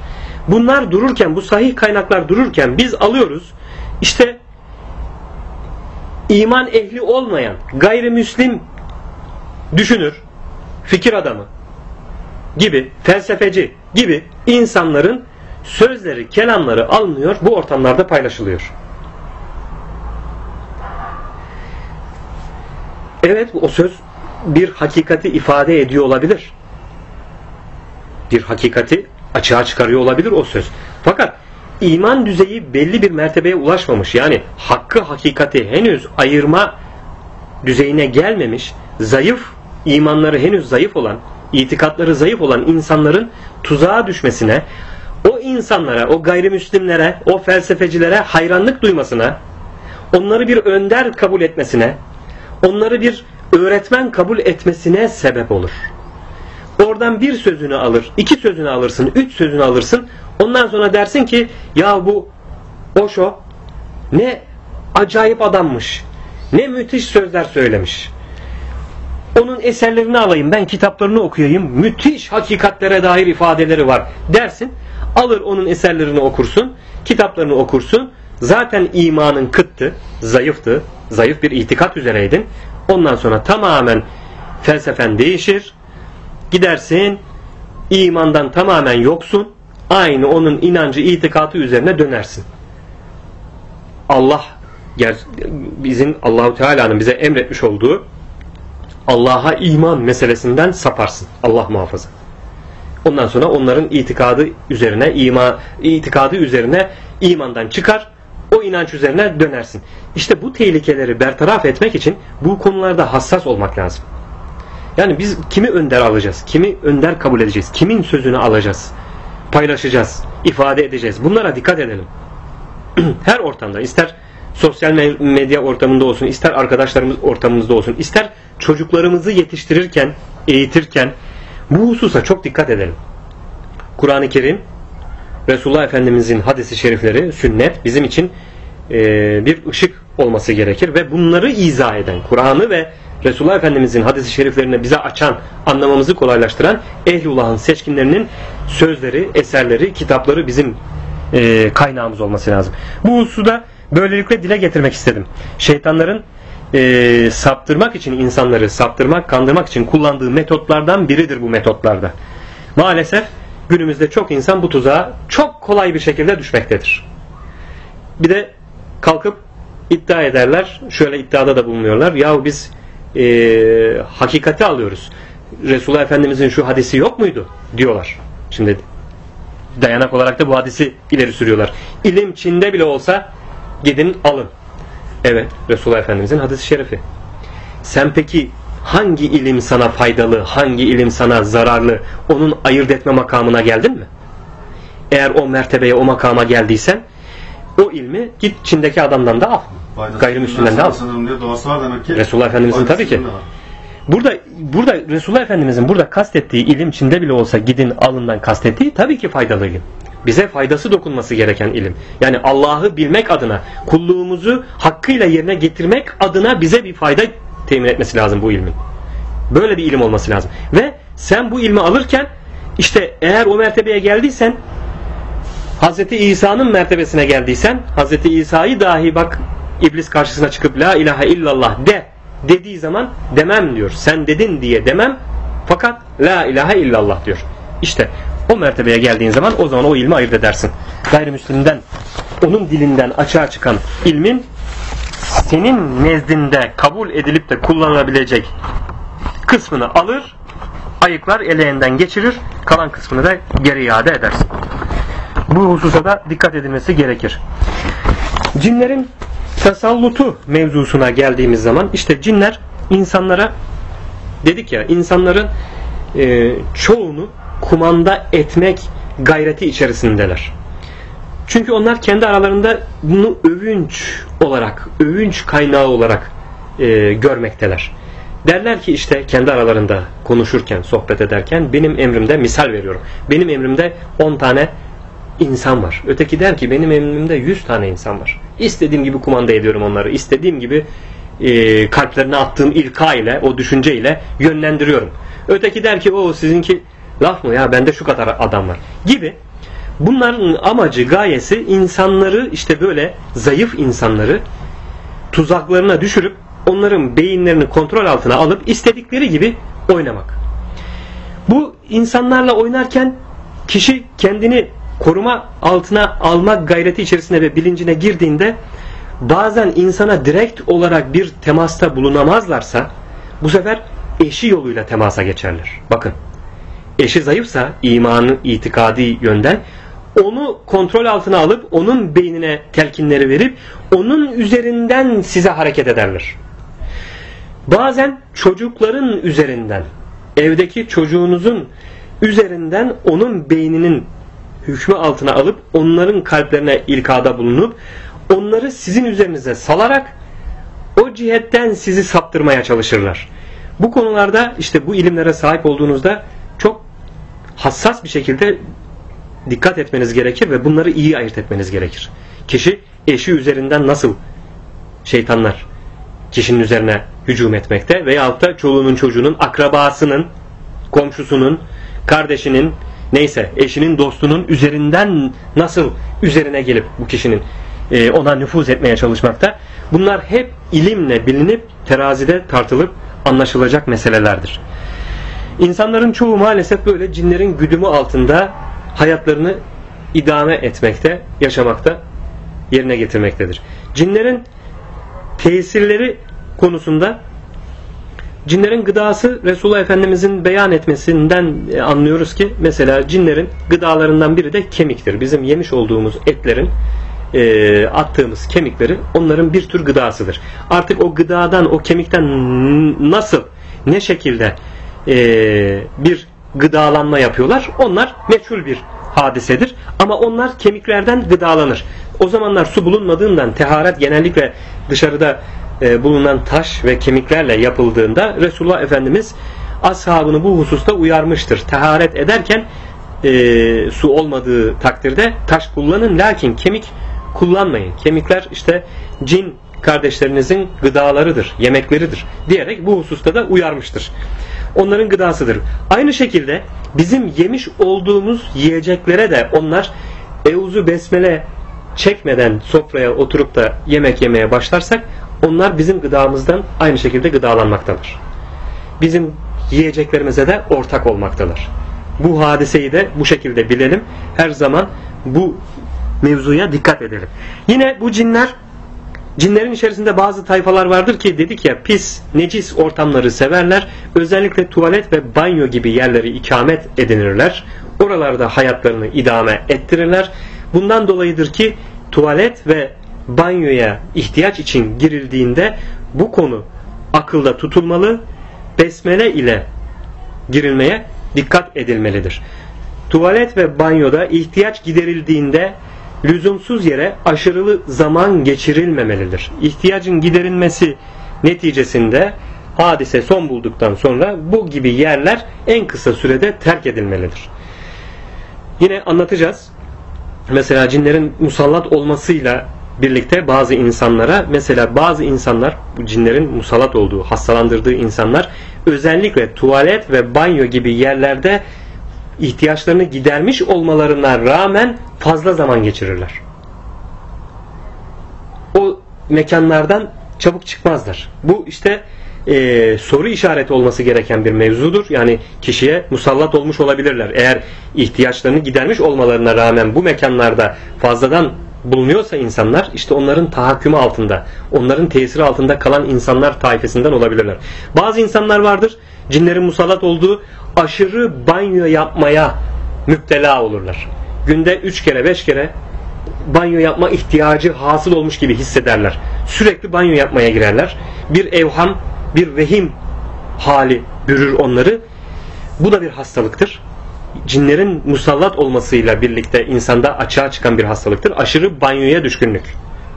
Bunlar dururken, bu sahih kaynaklar dururken biz alıyoruz. İşte iman ehli olmayan gayrimüslim düşünür, fikir adamı gibi, felsefeci gibi insanların sözleri, kelamları alınıyor, bu ortamlarda paylaşılıyor. Evet o söz bir hakikati ifade ediyor olabilir. Bir hakikati açığa çıkarıyor olabilir o söz. Fakat iman düzeyi belli bir mertebeye ulaşmamış. Yani hakkı hakikati henüz ayırma düzeyine gelmemiş, zayıf imanları henüz zayıf olan, itikatları zayıf olan insanların tuzağa düşmesine, o insanlara, o gayrimüslimlere, o felsefecilere hayranlık duymasına, onları bir önder kabul etmesine, onları bir öğretmen kabul etmesine sebep olur. Oradan bir sözünü alır, iki sözünü alırsın, üç sözünü alırsın. Ondan sonra dersin ki ya bu Osho ne acayip adammış. Ne müthiş sözler söylemiş. Onun eserlerini alayım, ben kitaplarını okuyayım. Müthiş hakikatlere dair ifadeleri var dersin. Alır onun eserlerini okursun, kitaplarını okursun. Zaten imanın kıttı, zayıftı, zayıf bir itikat üzereydin. Ondan sonra tamamen felsefen değişir. Gidersin imandan tamamen yoksun. Aynı onun inancı, itikatı üzerine dönersin. Allah bizim Allahu Teala'nın bize emretmiş olduğu Allah'a iman meselesinden saparsın. Allah muhafaza. Ondan sonra onların itikadı üzerine ima itikadı üzerine imandan çıkar o inanç üzerine dönersin. İşte bu tehlikeleri bertaraf etmek için bu konularda hassas olmak lazım. Yani biz kimi önder alacağız? Kimi önder kabul edeceğiz? Kimin sözünü alacağız? Paylaşacağız, ifade edeceğiz. Bunlara dikkat edelim. Her ortamda ister sosyal medya ortamında olsun, ister arkadaşlarımız ortamımızda olsun, ister çocuklarımızı yetiştirirken, eğitirken bu hususa çok dikkat edelim. Kur'an-ı Kerim Resulullah Efendimizin hadisi şerifleri, sünnet bizim için e, bir ışık olması gerekir ve bunları izah eden, Kur'an'ı ve Resulullah Efendimizin hadisi şeriflerini bize açan, anlamamızı kolaylaştıran Ehlullah'ın seçkinlerinin sözleri, eserleri, kitapları bizim e, kaynağımız olması lazım. Bu husuda böylelikle dile getirmek istedim. Şeytanların e, saptırmak için insanları saptırmak, kandırmak için kullandığı metotlardan biridir bu metotlarda. Maalesef günümüzde çok insan bu tuzağa çok kolay bir şekilde düşmektedir. Bir de kalkıp iddia ederler, şöyle iddiada da bulunuyorlar. Yahu biz e, hakikati alıyoruz. Resulullah Efendimizin şu hadisi yok muydu? Diyorlar. Şimdi dayanak olarak da bu hadisi ileri sürüyorlar. İlim Çin'de bile olsa gidin alın. Evet Resulullah Efendimizin hadisi şerifi. Sen peki hangi ilim sana faydalı, hangi ilim sana zararlı onun ayırt etme makamına geldin mi? Eğer o mertebeye, o makama geldiysen o ilmi git Çin'deki adamdan da al. Faydası Gayrimüslimden de al. Resulullah Efendimizin tabii ki. Burada burada Resulullah Efendimizin burada kastettiği ilim Çin'de bile olsa gidin alından kastettiği tabii ki faydalı ilim. Bize faydası dokunması gereken ilim. Yani Allah'ı bilmek adına, kulluğumuzu hakkıyla yerine getirmek adına bize bir fayda temin etmesi lazım bu ilmin. Böyle bir ilim olması lazım. Ve sen bu ilmi alırken işte eğer o mertebeye geldiysen Hz. İsa'nın mertebesine geldiysen Hz. İsa'yı dahi bak iblis karşısına çıkıp la ilahe illallah de dediği zaman demem diyor. Sen dedin diye demem fakat la ilahe illallah diyor. İşte o mertebeye geldiğin zaman o zaman o ilmi ayırt edersin. Gayrimüslimden onun dilinden açığa çıkan ilmin senin nezdinde kabul edilip de kullanılabilecek kısmını alır, ayıklar eleğinden geçirir, kalan kısmını da geri iade edersin. Bu hususa da dikkat edilmesi gerekir. Cinlerin tasallutu mevzusuna geldiğimiz zaman işte cinler insanlara dedik ya insanların e, çoğunu kumanda etmek gayreti içerisindeler. Çünkü onlar kendi aralarında bunu övünç olarak, övünç kaynağı olarak e, görmekteler. Derler ki işte kendi aralarında konuşurken, sohbet ederken benim emrimde misal veriyorum. Benim emrimde 10 tane insan var. Öteki der ki benim emrimde 100 tane insan var. İstediğim gibi kumanda ediyorum onları. İstediğim gibi e, kalplerine attığım ilka ile, o düşünce ile yönlendiriyorum. Öteki der ki o sizinki laf mı ya bende şu kadar adam var gibi. Bunların amacı, gayesi insanları işte böyle zayıf insanları tuzaklarına düşürüp onların beyinlerini kontrol altına alıp istedikleri gibi oynamak. Bu insanlarla oynarken kişi kendini koruma altına almak gayreti içerisinde ve bilincine girdiğinde bazen insana direkt olarak bir temasta bulunamazlarsa bu sefer eşi yoluyla temasa geçerler. Bakın eşi zayıfsa imanı itikadi yönden onu kontrol altına alıp onun beynine telkinleri verip onun üzerinden size hareket ederler. Bazen çocukların üzerinden evdeki çocuğunuzun üzerinden onun beyninin hükmü altına alıp onların kalplerine ilkada bulunup onları sizin üzerinize salarak o cihetten sizi saptırmaya çalışırlar. Bu konularda işte bu ilimlere sahip olduğunuzda çok hassas bir şekilde dikkat etmeniz gerekir ve bunları iyi ayırt etmeniz gerekir. Kişi eşi üzerinden nasıl şeytanlar kişinin üzerine hücum etmekte veyahut da çoluğunun çocuğunun akrabasının komşusunun kardeşinin neyse eşinin dostunun üzerinden nasıl üzerine gelip bu kişinin e, ona nüfuz etmeye çalışmakta. Bunlar hep ilimle bilinip terazide tartılıp anlaşılacak meselelerdir. İnsanların çoğu maalesef böyle cinlerin güdümü altında hayatlarını idame etmekte, yaşamakta, yerine getirmektedir. Cinlerin tesirleri konusunda cinlerin gıdası Resulullah Efendimizin beyan etmesinden e, anlıyoruz ki mesela cinlerin gıdalarından biri de kemiktir. Bizim yemiş olduğumuz etlerin e, attığımız kemikleri onların bir tür gıdasıdır. Artık o gıdadan, o kemikten nasıl, ne şekilde e, bir gıdalanma yapıyorlar. Onlar meçhul bir hadisedir. Ama onlar kemiklerden gıdalanır. O zamanlar su bulunmadığından teharet genellikle dışarıda e, bulunan taş ve kemiklerle yapıldığında Resulullah Efendimiz ashabını bu hususta uyarmıştır. Teharet ederken e, su olmadığı takdirde taş kullanın lakin kemik kullanmayın. Kemikler işte cin kardeşlerinizin gıdalarıdır, yemekleridir diyerek bu hususta da uyarmıştır. Onların gıdasıdır. Aynı şekilde bizim yemiş olduğumuz yiyeceklere de onlar Euzu Besmele çekmeden sofraya oturup da yemek yemeye başlarsak onlar bizim gıdamızdan aynı şekilde gıdalanmaktadır. Bizim yiyeceklerimize de ortak olmaktadır. Bu hadiseyi de bu şekilde bilelim. Her zaman bu mevzuya dikkat edelim. Yine bu cinler Cinlerin içerisinde bazı tayfalar vardır ki dedik ya pis, necis ortamları severler. Özellikle tuvalet ve banyo gibi yerleri ikamet edinirler. Oralarda hayatlarını idame ettirirler. Bundan dolayıdır ki tuvalet ve banyoya ihtiyaç için girildiğinde bu konu akılda tutulmalı. Besmele ile girilmeye dikkat edilmelidir. Tuvalet ve banyoda ihtiyaç giderildiğinde lüzumsuz yere aşırılı zaman geçirilmemelidir. İhtiyacın giderilmesi neticesinde hadise son bulduktan sonra bu gibi yerler en kısa sürede terk edilmelidir. Yine anlatacağız. Mesela cinlerin musallat olmasıyla birlikte bazı insanlara mesela bazı insanlar bu cinlerin musallat olduğu, hastalandırdığı insanlar özellikle tuvalet ve banyo gibi yerlerde ihtiyaçlarını gidermiş olmalarına rağmen fazla zaman geçirirler. O mekanlardan çabuk çıkmazlar. Bu işte e, soru işareti olması gereken bir mevzudur. Yani kişiye musallat olmuş olabilirler. Eğer ihtiyaçlarını gidermiş olmalarına rağmen bu mekanlarda fazladan bulunuyorsa insanlar işte onların tahakkümü altında, onların tesiri altında kalan insanlar taifesinden olabilirler. Bazı insanlar vardır cinlerin musallat olduğu aşırı banyo yapmaya müptela olurlar. Günde 3 kere 5 kere banyo yapma ihtiyacı hasıl olmuş gibi hissederler. Sürekli banyo yapmaya girerler. Bir evham, bir vehim hali bürür onları. Bu da bir hastalıktır. Cinlerin musallat olmasıyla birlikte insanda açığa çıkan bir hastalıktır. Aşırı banyoya düşkünlük.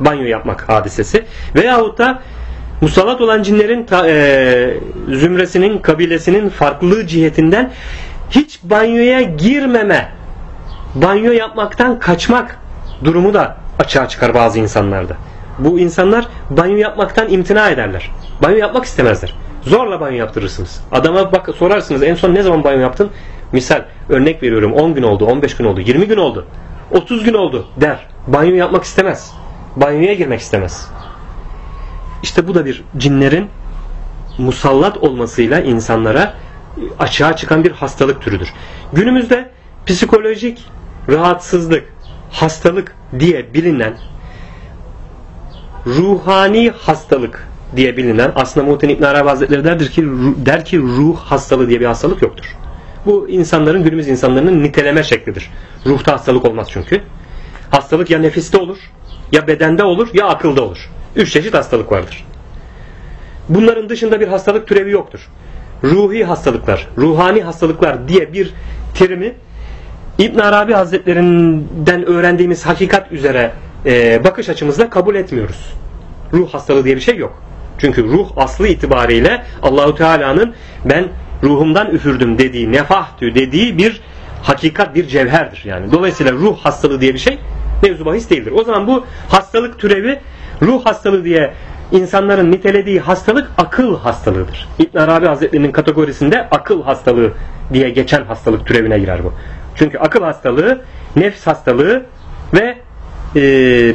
Banyo yapmak hadisesi. Veyahut da musallat olan cinlerin e, zümresinin, kabilesinin farklılığı cihetinden hiç banyoya girmeme, banyo yapmaktan kaçmak durumu da açığa çıkar bazı insanlarda. Bu insanlar banyo yapmaktan imtina ederler. Banyo yapmak istemezler. Zorla banyo yaptırırsınız. Adama bak sorarsınız en son ne zaman banyo yaptın? Misal örnek veriyorum 10 gün oldu, 15 gün oldu, 20 gün oldu, 30 gün oldu der. Banyo yapmak istemez. Banyoya girmek istemez. İşte bu da bir cinlerin musallat olmasıyla insanlara açığa çıkan bir hastalık türüdür. Günümüzde psikolojik rahatsızlık, hastalık diye bilinen ruhani hastalık diye bilinen aslında Muhittin İbn Arabi Hazretleri derdir ki, der ki ruh hastalığı diye bir hastalık yoktur. Bu insanların günümüz insanların niteleme şeklidir. Ruhta hastalık olmaz çünkü. Hastalık ya nefiste olur, ya bedende olur, ya akılda olur. Üç çeşit hastalık vardır. Bunların dışında bir hastalık türevi yoktur. Ruhi hastalıklar, ruhani hastalıklar diye bir terimi İbn Arabi Hazretlerinden öğrendiğimiz hakikat üzere e, bakış açımızda kabul etmiyoruz. Ruh hastalığı diye bir şey yok. Çünkü ruh aslı itibariyle Allahu Teala'nın ben ruhumdan üfürdüm dediği, nefahtü dediği bir hakikat, bir cevherdir yani. Dolayısıyla ruh hastalığı diye bir şey mevzu bahis değildir. O zaman bu hastalık türevi ruh hastalığı diye insanların nitelediği hastalık akıl hastalığıdır. İbn Arabi Hazretleri'nin kategorisinde akıl hastalığı diye geçen hastalık türevine girer bu. Çünkü akıl hastalığı, nefs hastalığı ve e,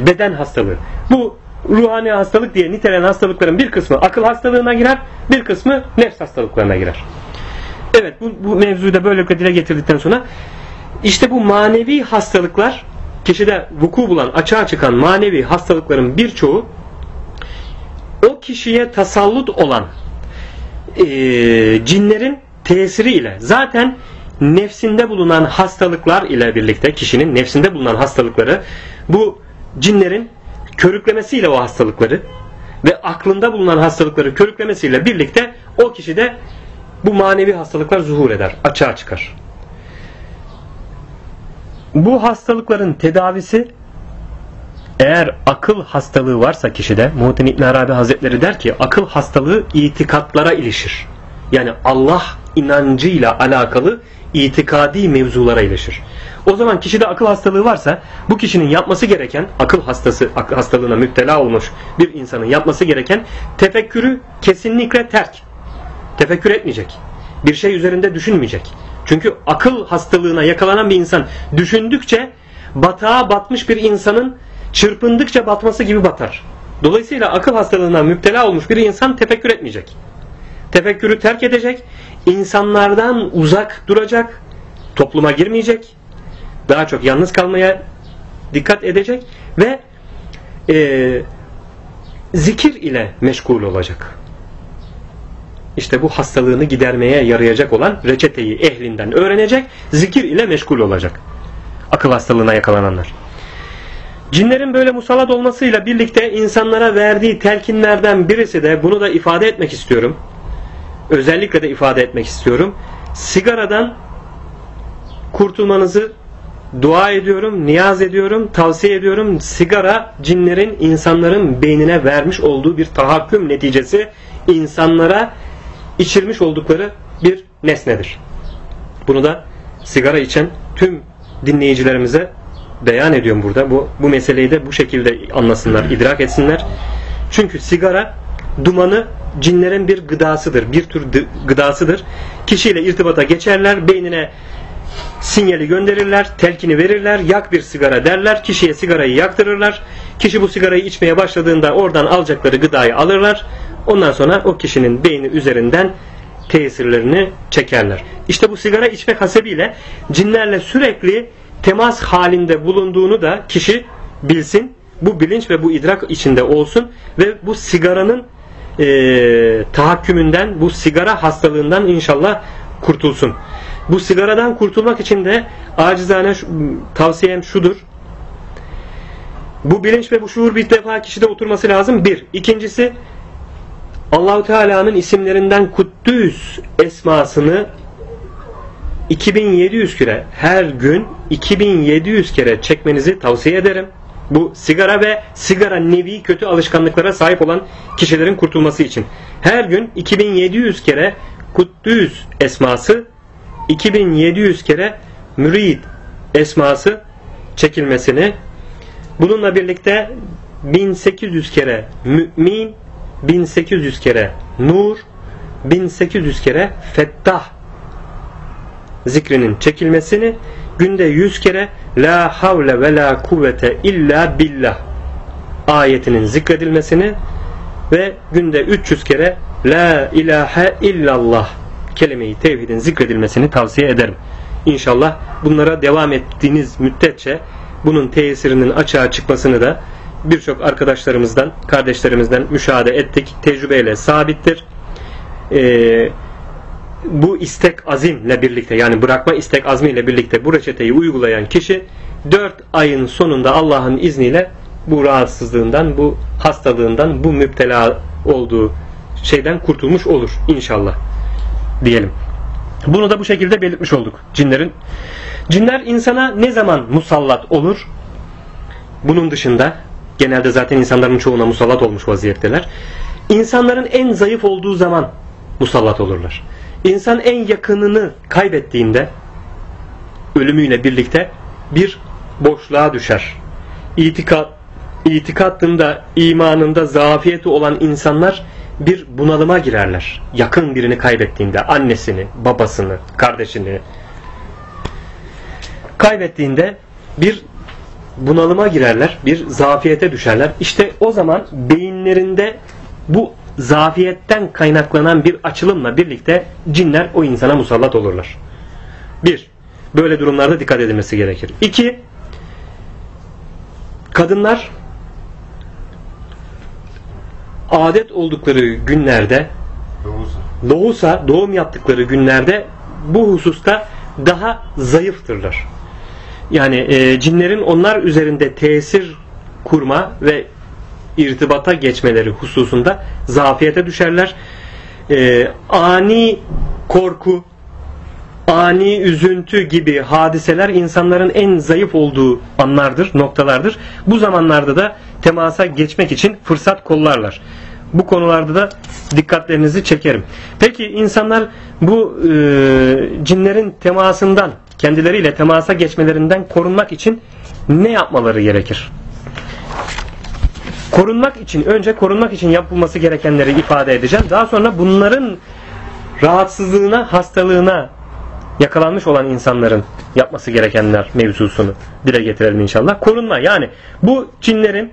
beden hastalığı. Bu ruhani hastalık diye nitelenen hastalıkların bir kısmı akıl hastalığına girer, bir kısmı nefs hastalıklarına girer. Evet bu, bu mevzuyu da böylelikle dile getirdikten sonra işte bu manevi hastalıklar kişide vuku bulan, açığa çıkan manevi hastalıkların birçoğu o kişiye tasallut olan e, cinlerin tesiriyle zaten nefsinde bulunan hastalıklar ile birlikte kişinin nefsinde bulunan hastalıkları bu cinlerin körüklemesiyle o hastalıkları ve aklında bulunan hastalıkları körüklemesiyle birlikte o kişide bu manevi hastalıklar zuhur eder, açığa çıkar. Bu hastalıkların tedavisi eğer akıl hastalığı varsa kişide Muhittin İbn Arabi Hazretleri der ki akıl hastalığı itikatlara ilişir. Yani Allah inancıyla alakalı itikadi mevzulara ilişir. O zaman kişide akıl hastalığı varsa bu kişinin yapması gereken akıl hastası hastalığına müptela olmuş bir insanın yapması gereken tefekkürü kesinlikle terk. Tefekkür etmeyecek. Bir şey üzerinde düşünmeyecek. Çünkü akıl hastalığına yakalanan bir insan düşündükçe batağa batmış bir insanın çırpındıkça batması gibi batar. Dolayısıyla akıl hastalığına müptela olmuş bir insan tefekkür etmeyecek. Tefekkürü terk edecek, insanlardan uzak duracak, topluma girmeyecek, daha çok yalnız kalmaya dikkat edecek ve e, zikir ile meşgul olacak. İşte bu hastalığını gidermeye yarayacak olan reçeteyi ehlinden öğrenecek, zikir ile meşgul olacak. Akıl hastalığına yakalananlar. Cinlerin böyle musallat olmasıyla birlikte insanlara verdiği telkinlerden birisi de bunu da ifade etmek istiyorum. Özellikle de ifade etmek istiyorum. Sigaradan kurtulmanızı dua ediyorum, niyaz ediyorum, tavsiye ediyorum. Sigara cinlerin insanların beynine vermiş olduğu bir tahakküm neticesi insanlara içirmiş oldukları bir nesnedir. Bunu da sigara içen tüm dinleyicilerimize beyan ediyorum burada. Bu, bu meseleyi de bu şekilde anlasınlar, idrak etsinler. Çünkü sigara dumanı cinlerin bir gıdasıdır. Bir tür gıdasıdır. Kişiyle irtibata geçerler. Beynine sinyali gönderirler, telkini verirler, yak bir sigara derler, kişiye sigarayı yaktırırlar. Kişi bu sigarayı içmeye başladığında oradan alacakları gıdayı alırlar. Ondan sonra o kişinin beyni üzerinden tesirlerini çekerler. İşte bu sigara içmek hasebiyle cinlerle sürekli temas halinde bulunduğunu da kişi bilsin. Bu bilinç ve bu idrak içinde olsun ve bu sigaranın e, tahakkümünden, bu sigara hastalığından inşallah kurtulsun. Bu sigaradan kurtulmak için de acizane tavsiyem şudur. Bu bilinç ve bu şuur bir defa kişide oturması lazım. Bir. İkincisi Allahu Teala'nın isimlerinden Kuddüs esmasını 2700 kere her gün 2700 kere çekmenizi tavsiye ederim. Bu sigara ve sigara nevi kötü alışkanlıklara sahip olan kişilerin kurtulması için. Her gün 2700 kere Kuddüs esması 2700 kere mürid esması çekilmesini bununla birlikte 1800 kere mümin 1800 kere nur 1800 kere fettah zikrinin çekilmesini günde 100 kere la havle ve la kuvvete illa billah ayetinin zikredilmesini ve günde 300 kere la ilahe illallah kelime-i tevhidin zikredilmesini tavsiye ederim. İnşallah bunlara devam ettiğiniz müddetçe bunun tesirinin açığa çıkmasını da birçok arkadaşlarımızdan, kardeşlerimizden müşahede ettik. Tecrübeyle sabittir. Ee, bu istek azimle birlikte yani bırakma istek azmiyle birlikte bu reçeteyi uygulayan kişi 4 ayın sonunda Allah'ın izniyle bu rahatsızlığından, bu hastalığından, bu müptela olduğu şeyden kurtulmuş olur inşallah diyelim. Bunu da bu şekilde belirtmiş olduk cinlerin. Cinler insana ne zaman musallat olur? Bunun dışında genelde zaten insanların çoğuna musallat olmuş vaziyetteler. İnsanların en zayıf olduğu zaman musallat olurlar. İnsan en yakınını kaybettiğinde ölümüyle birlikte bir boşluğa düşer. İtikat, itikadında, imanında zafiyeti olan insanlar bir bunalıma girerler. Yakın birini kaybettiğinde annesini, babasını, kardeşini kaybettiğinde bir bunalıma girerler, bir zafiyete düşerler. İşte o zaman beyinlerinde bu zafiyetten kaynaklanan bir açılımla birlikte cinler o insana musallat olurlar. Bir, böyle durumlarda dikkat edilmesi gerekir. İki, kadınlar adet oldukları günlerde doğusa, doğum yaptıkları günlerde bu hususta daha zayıftırlar. Yani e, cinlerin onlar üzerinde tesir kurma ve irtibata geçmeleri hususunda zafiyete düşerler. E, ani korku, ani üzüntü gibi hadiseler insanların en zayıf olduğu anlardır, noktalardır. Bu zamanlarda da temasa geçmek için fırsat kollarlar. Bu konularda da dikkatlerinizi çekerim. Peki insanlar bu e, cinlerin temasından, kendileriyle temasa geçmelerinden korunmak için ne yapmaları gerekir? Korunmak için, önce korunmak için yapılması gerekenleri ifade edeceğim. Daha sonra bunların rahatsızlığına, hastalığına yakalanmış olan insanların yapması gerekenler mevzusunu dile getirelim inşallah. Korunma yani bu cinlerin,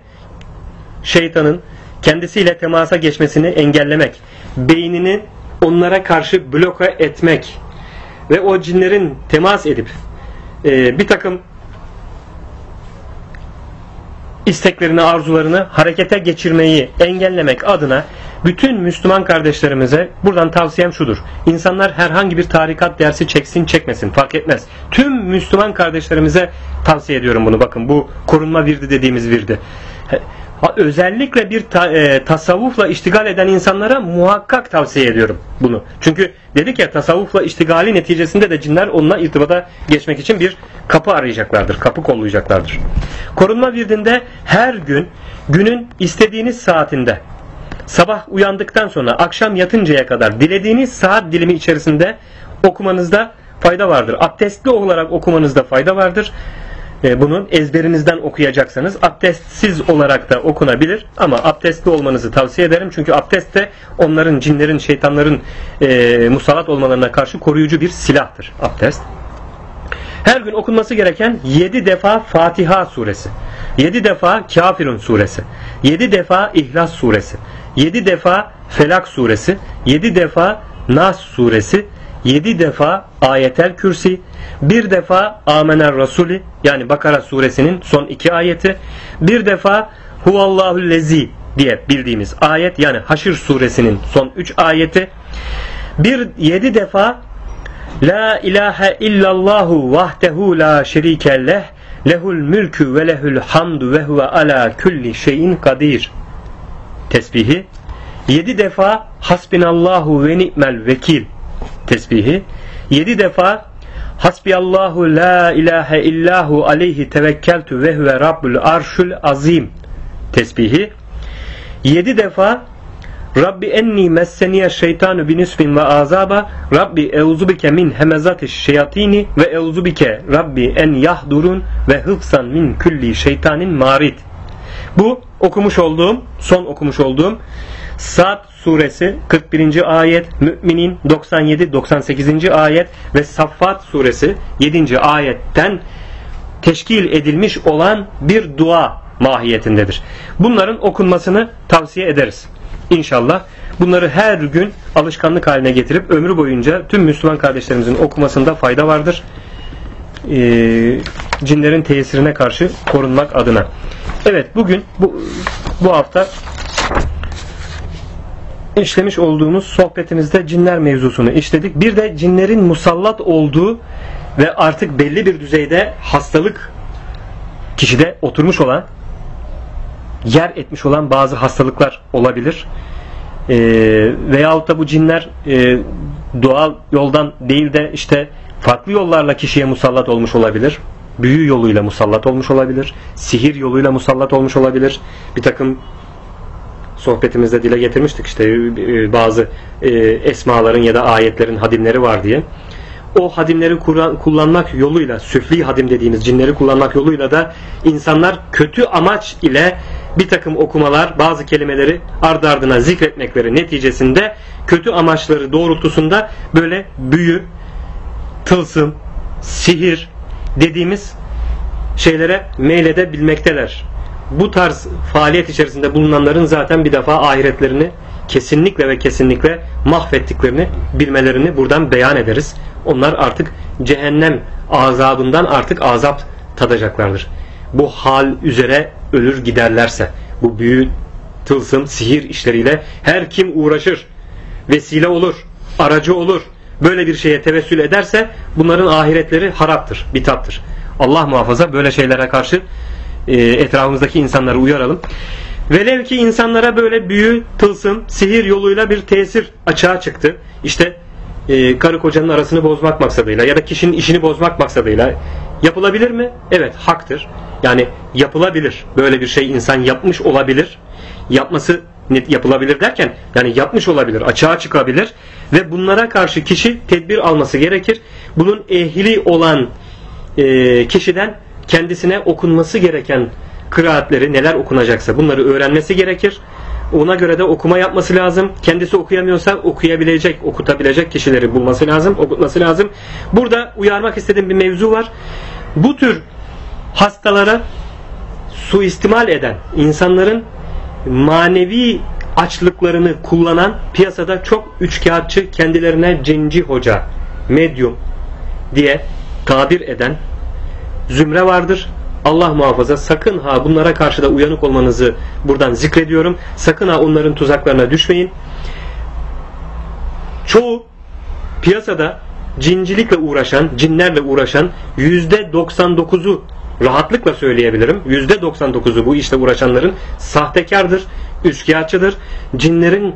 şeytanın kendisiyle temasa geçmesini engellemek, beynini onlara karşı bloke etmek ve o cinlerin temas edip e, bir takım isteklerini, arzularını harekete geçirmeyi engellemek adına bütün Müslüman kardeşlerimize buradan tavsiyem şudur. İnsanlar herhangi bir tarikat dersi çeksin çekmesin fark etmez. Tüm Müslüman kardeşlerimize tavsiye ediyorum bunu. Bakın bu korunma virdi dediğimiz virdi özellikle bir ta, e, tasavvufla iştigal eden insanlara muhakkak tavsiye ediyorum bunu. Çünkü dedik ya tasavvufla iştigali neticesinde de cinler onunla irtibata geçmek için bir kapı arayacaklardır, kapı kollayacaklardır. Korunma virdinde her gün günün istediğiniz saatinde sabah uyandıktan sonra akşam yatıncaya kadar dilediğiniz saat dilimi içerisinde okumanızda fayda vardır. Abdestli olarak okumanızda fayda vardır. E, bunun ezberinizden okuyacaksanız abdestsiz olarak da okunabilir ama abdestli olmanızı tavsiye ederim. Çünkü abdest de onların, cinlerin, şeytanların e, musallat olmalarına karşı koruyucu bir silahtır abdest. Her gün okunması gereken 7 defa Fatiha suresi. 7 defa Kafirun suresi. 7 defa İhlas suresi, 7 defa Felak suresi, 7 defa Nas suresi, 7 defa Ayetel Kürsi, bir defa Amener Rasuli yani Bakara suresinin son iki ayeti, bir defa Huvallahu lezi diye bildiğimiz ayet yani Haşr suresinin son üç ayeti, bir yedi defa La ilahe illallahu vahdehu la şerike leh lehul mülkü ve lehul hamdu ve huve ala kulli şeyin kadir. Tesbihi yedi defa hasbinallahu ve ni'mel vekil tesbihi yedi defa hasbiyallahu la ilahe illahu aleyhi tevekkeltu ve huve rabbul arşul azim tesbihi yedi defa Rabbi enni messeniye şeytanu binisbin ve azaba Rabbi euzubike min hemezati şeyatini ve euzubike Rabbi en yahdurun ve hıfsan min külli şeytanin marid. Bu okumuş olduğum, son okumuş olduğum Sad suresi 41. ayet, Müminin 97-98. ayet ve Saffat suresi 7. ayetten teşkil edilmiş olan bir dua mahiyetindedir. Bunların okunmasını tavsiye ederiz. İnşallah bunları her gün alışkanlık haline getirip ömrü boyunca tüm Müslüman kardeşlerimizin okumasında fayda vardır. Ee, cinlerin tesirine karşı korunmak adına. Evet bugün bu, bu hafta işlemiş olduğumuz sohbetimizde cinler mevzusunu işledik. Bir de cinlerin musallat olduğu ve artık belli bir düzeyde hastalık kişide oturmuş olan yer etmiş olan bazı hastalıklar olabilir. E, veyahut da bu cinler e, doğal yoldan değil de işte farklı yollarla kişiye musallat olmuş olabilir. Büyü yoluyla musallat olmuş olabilir. Sihir yoluyla musallat olmuş olabilir. Bir takım sohbetimizde dile getirmiştik işte e, bazı e, esmaların ya da ayetlerin hadimleri var diye. O hadimleri kullanmak yoluyla, süfli hadim dediğimiz cinleri kullanmak yoluyla da insanlar kötü amaç ile bir takım okumalar, bazı kelimeleri ardı ardına zikretmekleri neticesinde kötü amaçları doğrultusunda böyle büyü, tılsım, sihir dediğimiz şeylere meyledebilmekteler. Bu tarz faaliyet içerisinde bulunanların zaten bir defa ahiretlerini kesinlikle ve kesinlikle mahvettiklerini bilmelerini buradan beyan ederiz. Onlar artık cehennem azabından artık azap tadacaklardır. Bu hal üzere ölür giderlerse bu büyü, tılsım, sihir işleriyle her kim uğraşır, vesile olur, aracı olur, böyle bir şeye tevessül ederse bunların ahiretleri haraptır, bitaptır. Allah muhafaza böyle şeylere karşı e, etrafımızdaki insanları uyaralım. Velev ki insanlara böyle büyü, tılsım, sihir yoluyla bir tesir açığa çıktı. İşte e, karı kocanın arasını bozmak maksadıyla ya da kişinin işini bozmak maksadıyla yapılabilir mi? Evet haktır. Yani yapılabilir. Böyle bir şey insan yapmış olabilir. Yapması yapılabilir derken yani yapmış olabilir, açığa çıkabilir ve bunlara karşı kişi tedbir alması gerekir. Bunun ehli olan e, kişiden kendisine okunması gereken kıraatleri neler okunacaksa bunları öğrenmesi gerekir. Ona göre de okuma yapması lazım. Kendisi okuyamıyorsa okuyabilecek, okutabilecek kişileri bulması lazım, okutması lazım. Burada uyarmak istediğim bir mevzu var. Bu tür hastalara suistimal eden insanların manevi açlıklarını kullanan piyasada çok üçkağıtçı kendilerine cenci hoca, medyum diye tabir eden zümre vardır. Allah muhafaza sakın ha bunlara karşı da uyanık olmanızı buradan zikrediyorum. Sakın ha onların tuzaklarına düşmeyin. Çoğu piyasada cincilikle uğraşan, cinlerle uğraşan %99'u rahatlıkla söyleyebilirim. %99'u bu işte uğraşanların sahtekardır, üskiyatçıdır. Cinlerin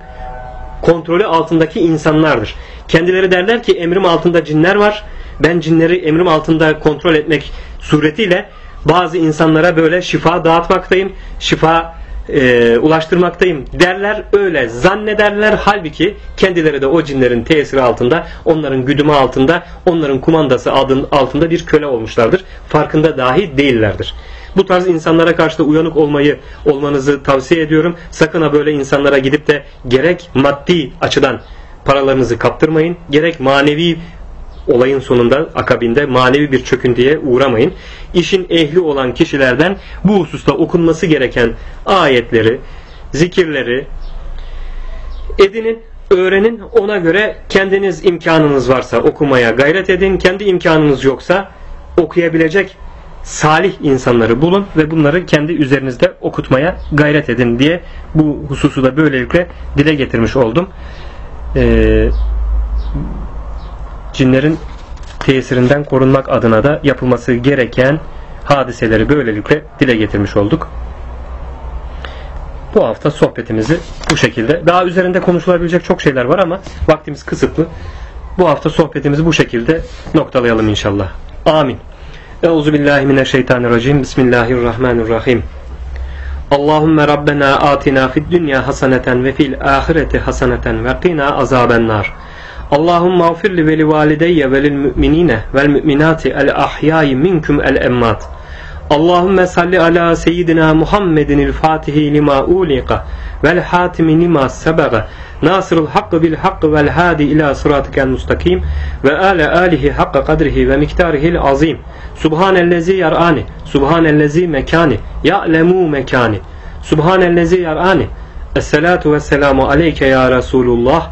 kontrolü altındaki insanlardır. Kendileri derler ki emrim altında cinler var. Ben cinleri emrim altında kontrol etmek suretiyle bazı insanlara böyle şifa dağıtmaktayım. Şifa e, ulaştırmaktayım derler. Öyle zannederler. Halbuki kendileri de o cinlerin tesiri altında onların güdümü altında onların kumandası adın altında bir köle olmuşlardır. Farkında dahi değillerdir. Bu tarz insanlara karşı da uyanık olmayı olmanızı tavsiye ediyorum. Sakın ha böyle insanlara gidip de gerek maddi açıdan paralarınızı kaptırmayın gerek manevi olayın sonunda akabinde manevi bir çöküntüye uğramayın. İşin ehli olan kişilerden bu hususta okunması gereken ayetleri, zikirleri edinin, öğrenin. Ona göre kendiniz imkanınız varsa okumaya gayret edin. Kendi imkanınız yoksa okuyabilecek salih insanları bulun ve bunları kendi üzerinizde okutmaya gayret edin diye bu hususu da böylelikle dile getirmiş oldum. Ee, cinlerin tesirinden korunmak adına da yapılması gereken hadiseleri böylelikle dile getirmiş olduk. Bu hafta sohbetimizi bu şekilde. Daha üzerinde konuşulabilecek çok şeyler var ama vaktimiz kısıtlı. Bu hafta sohbetimizi bu şekilde noktalayalım inşallah. Amin. Euzu billahi mineşşeytanirracim. Bismillahirrahmanirrahim. Allahümme Rabbena atina fid dünya haseneten ve fil ahireti haseneten ve qina azaben nar. Allahümme afirli ve li valideyye ve müminine vel müminati el ahyai minkum el emmat. Allahümme salli ala seyyidina Muhammedin el fatihi lima uliqa vel hatimi lima sebaga nasırul hakkı bil hakkı vel hadi ila sıratikel mustakim ve ale alihi hakka kadrihi ve miktarihil azim subhanellezi yar'ani subhanellezi mekani ya'lemu mekani subhanellezi yar'ani esselatu vesselamu aleyke ya Resulullah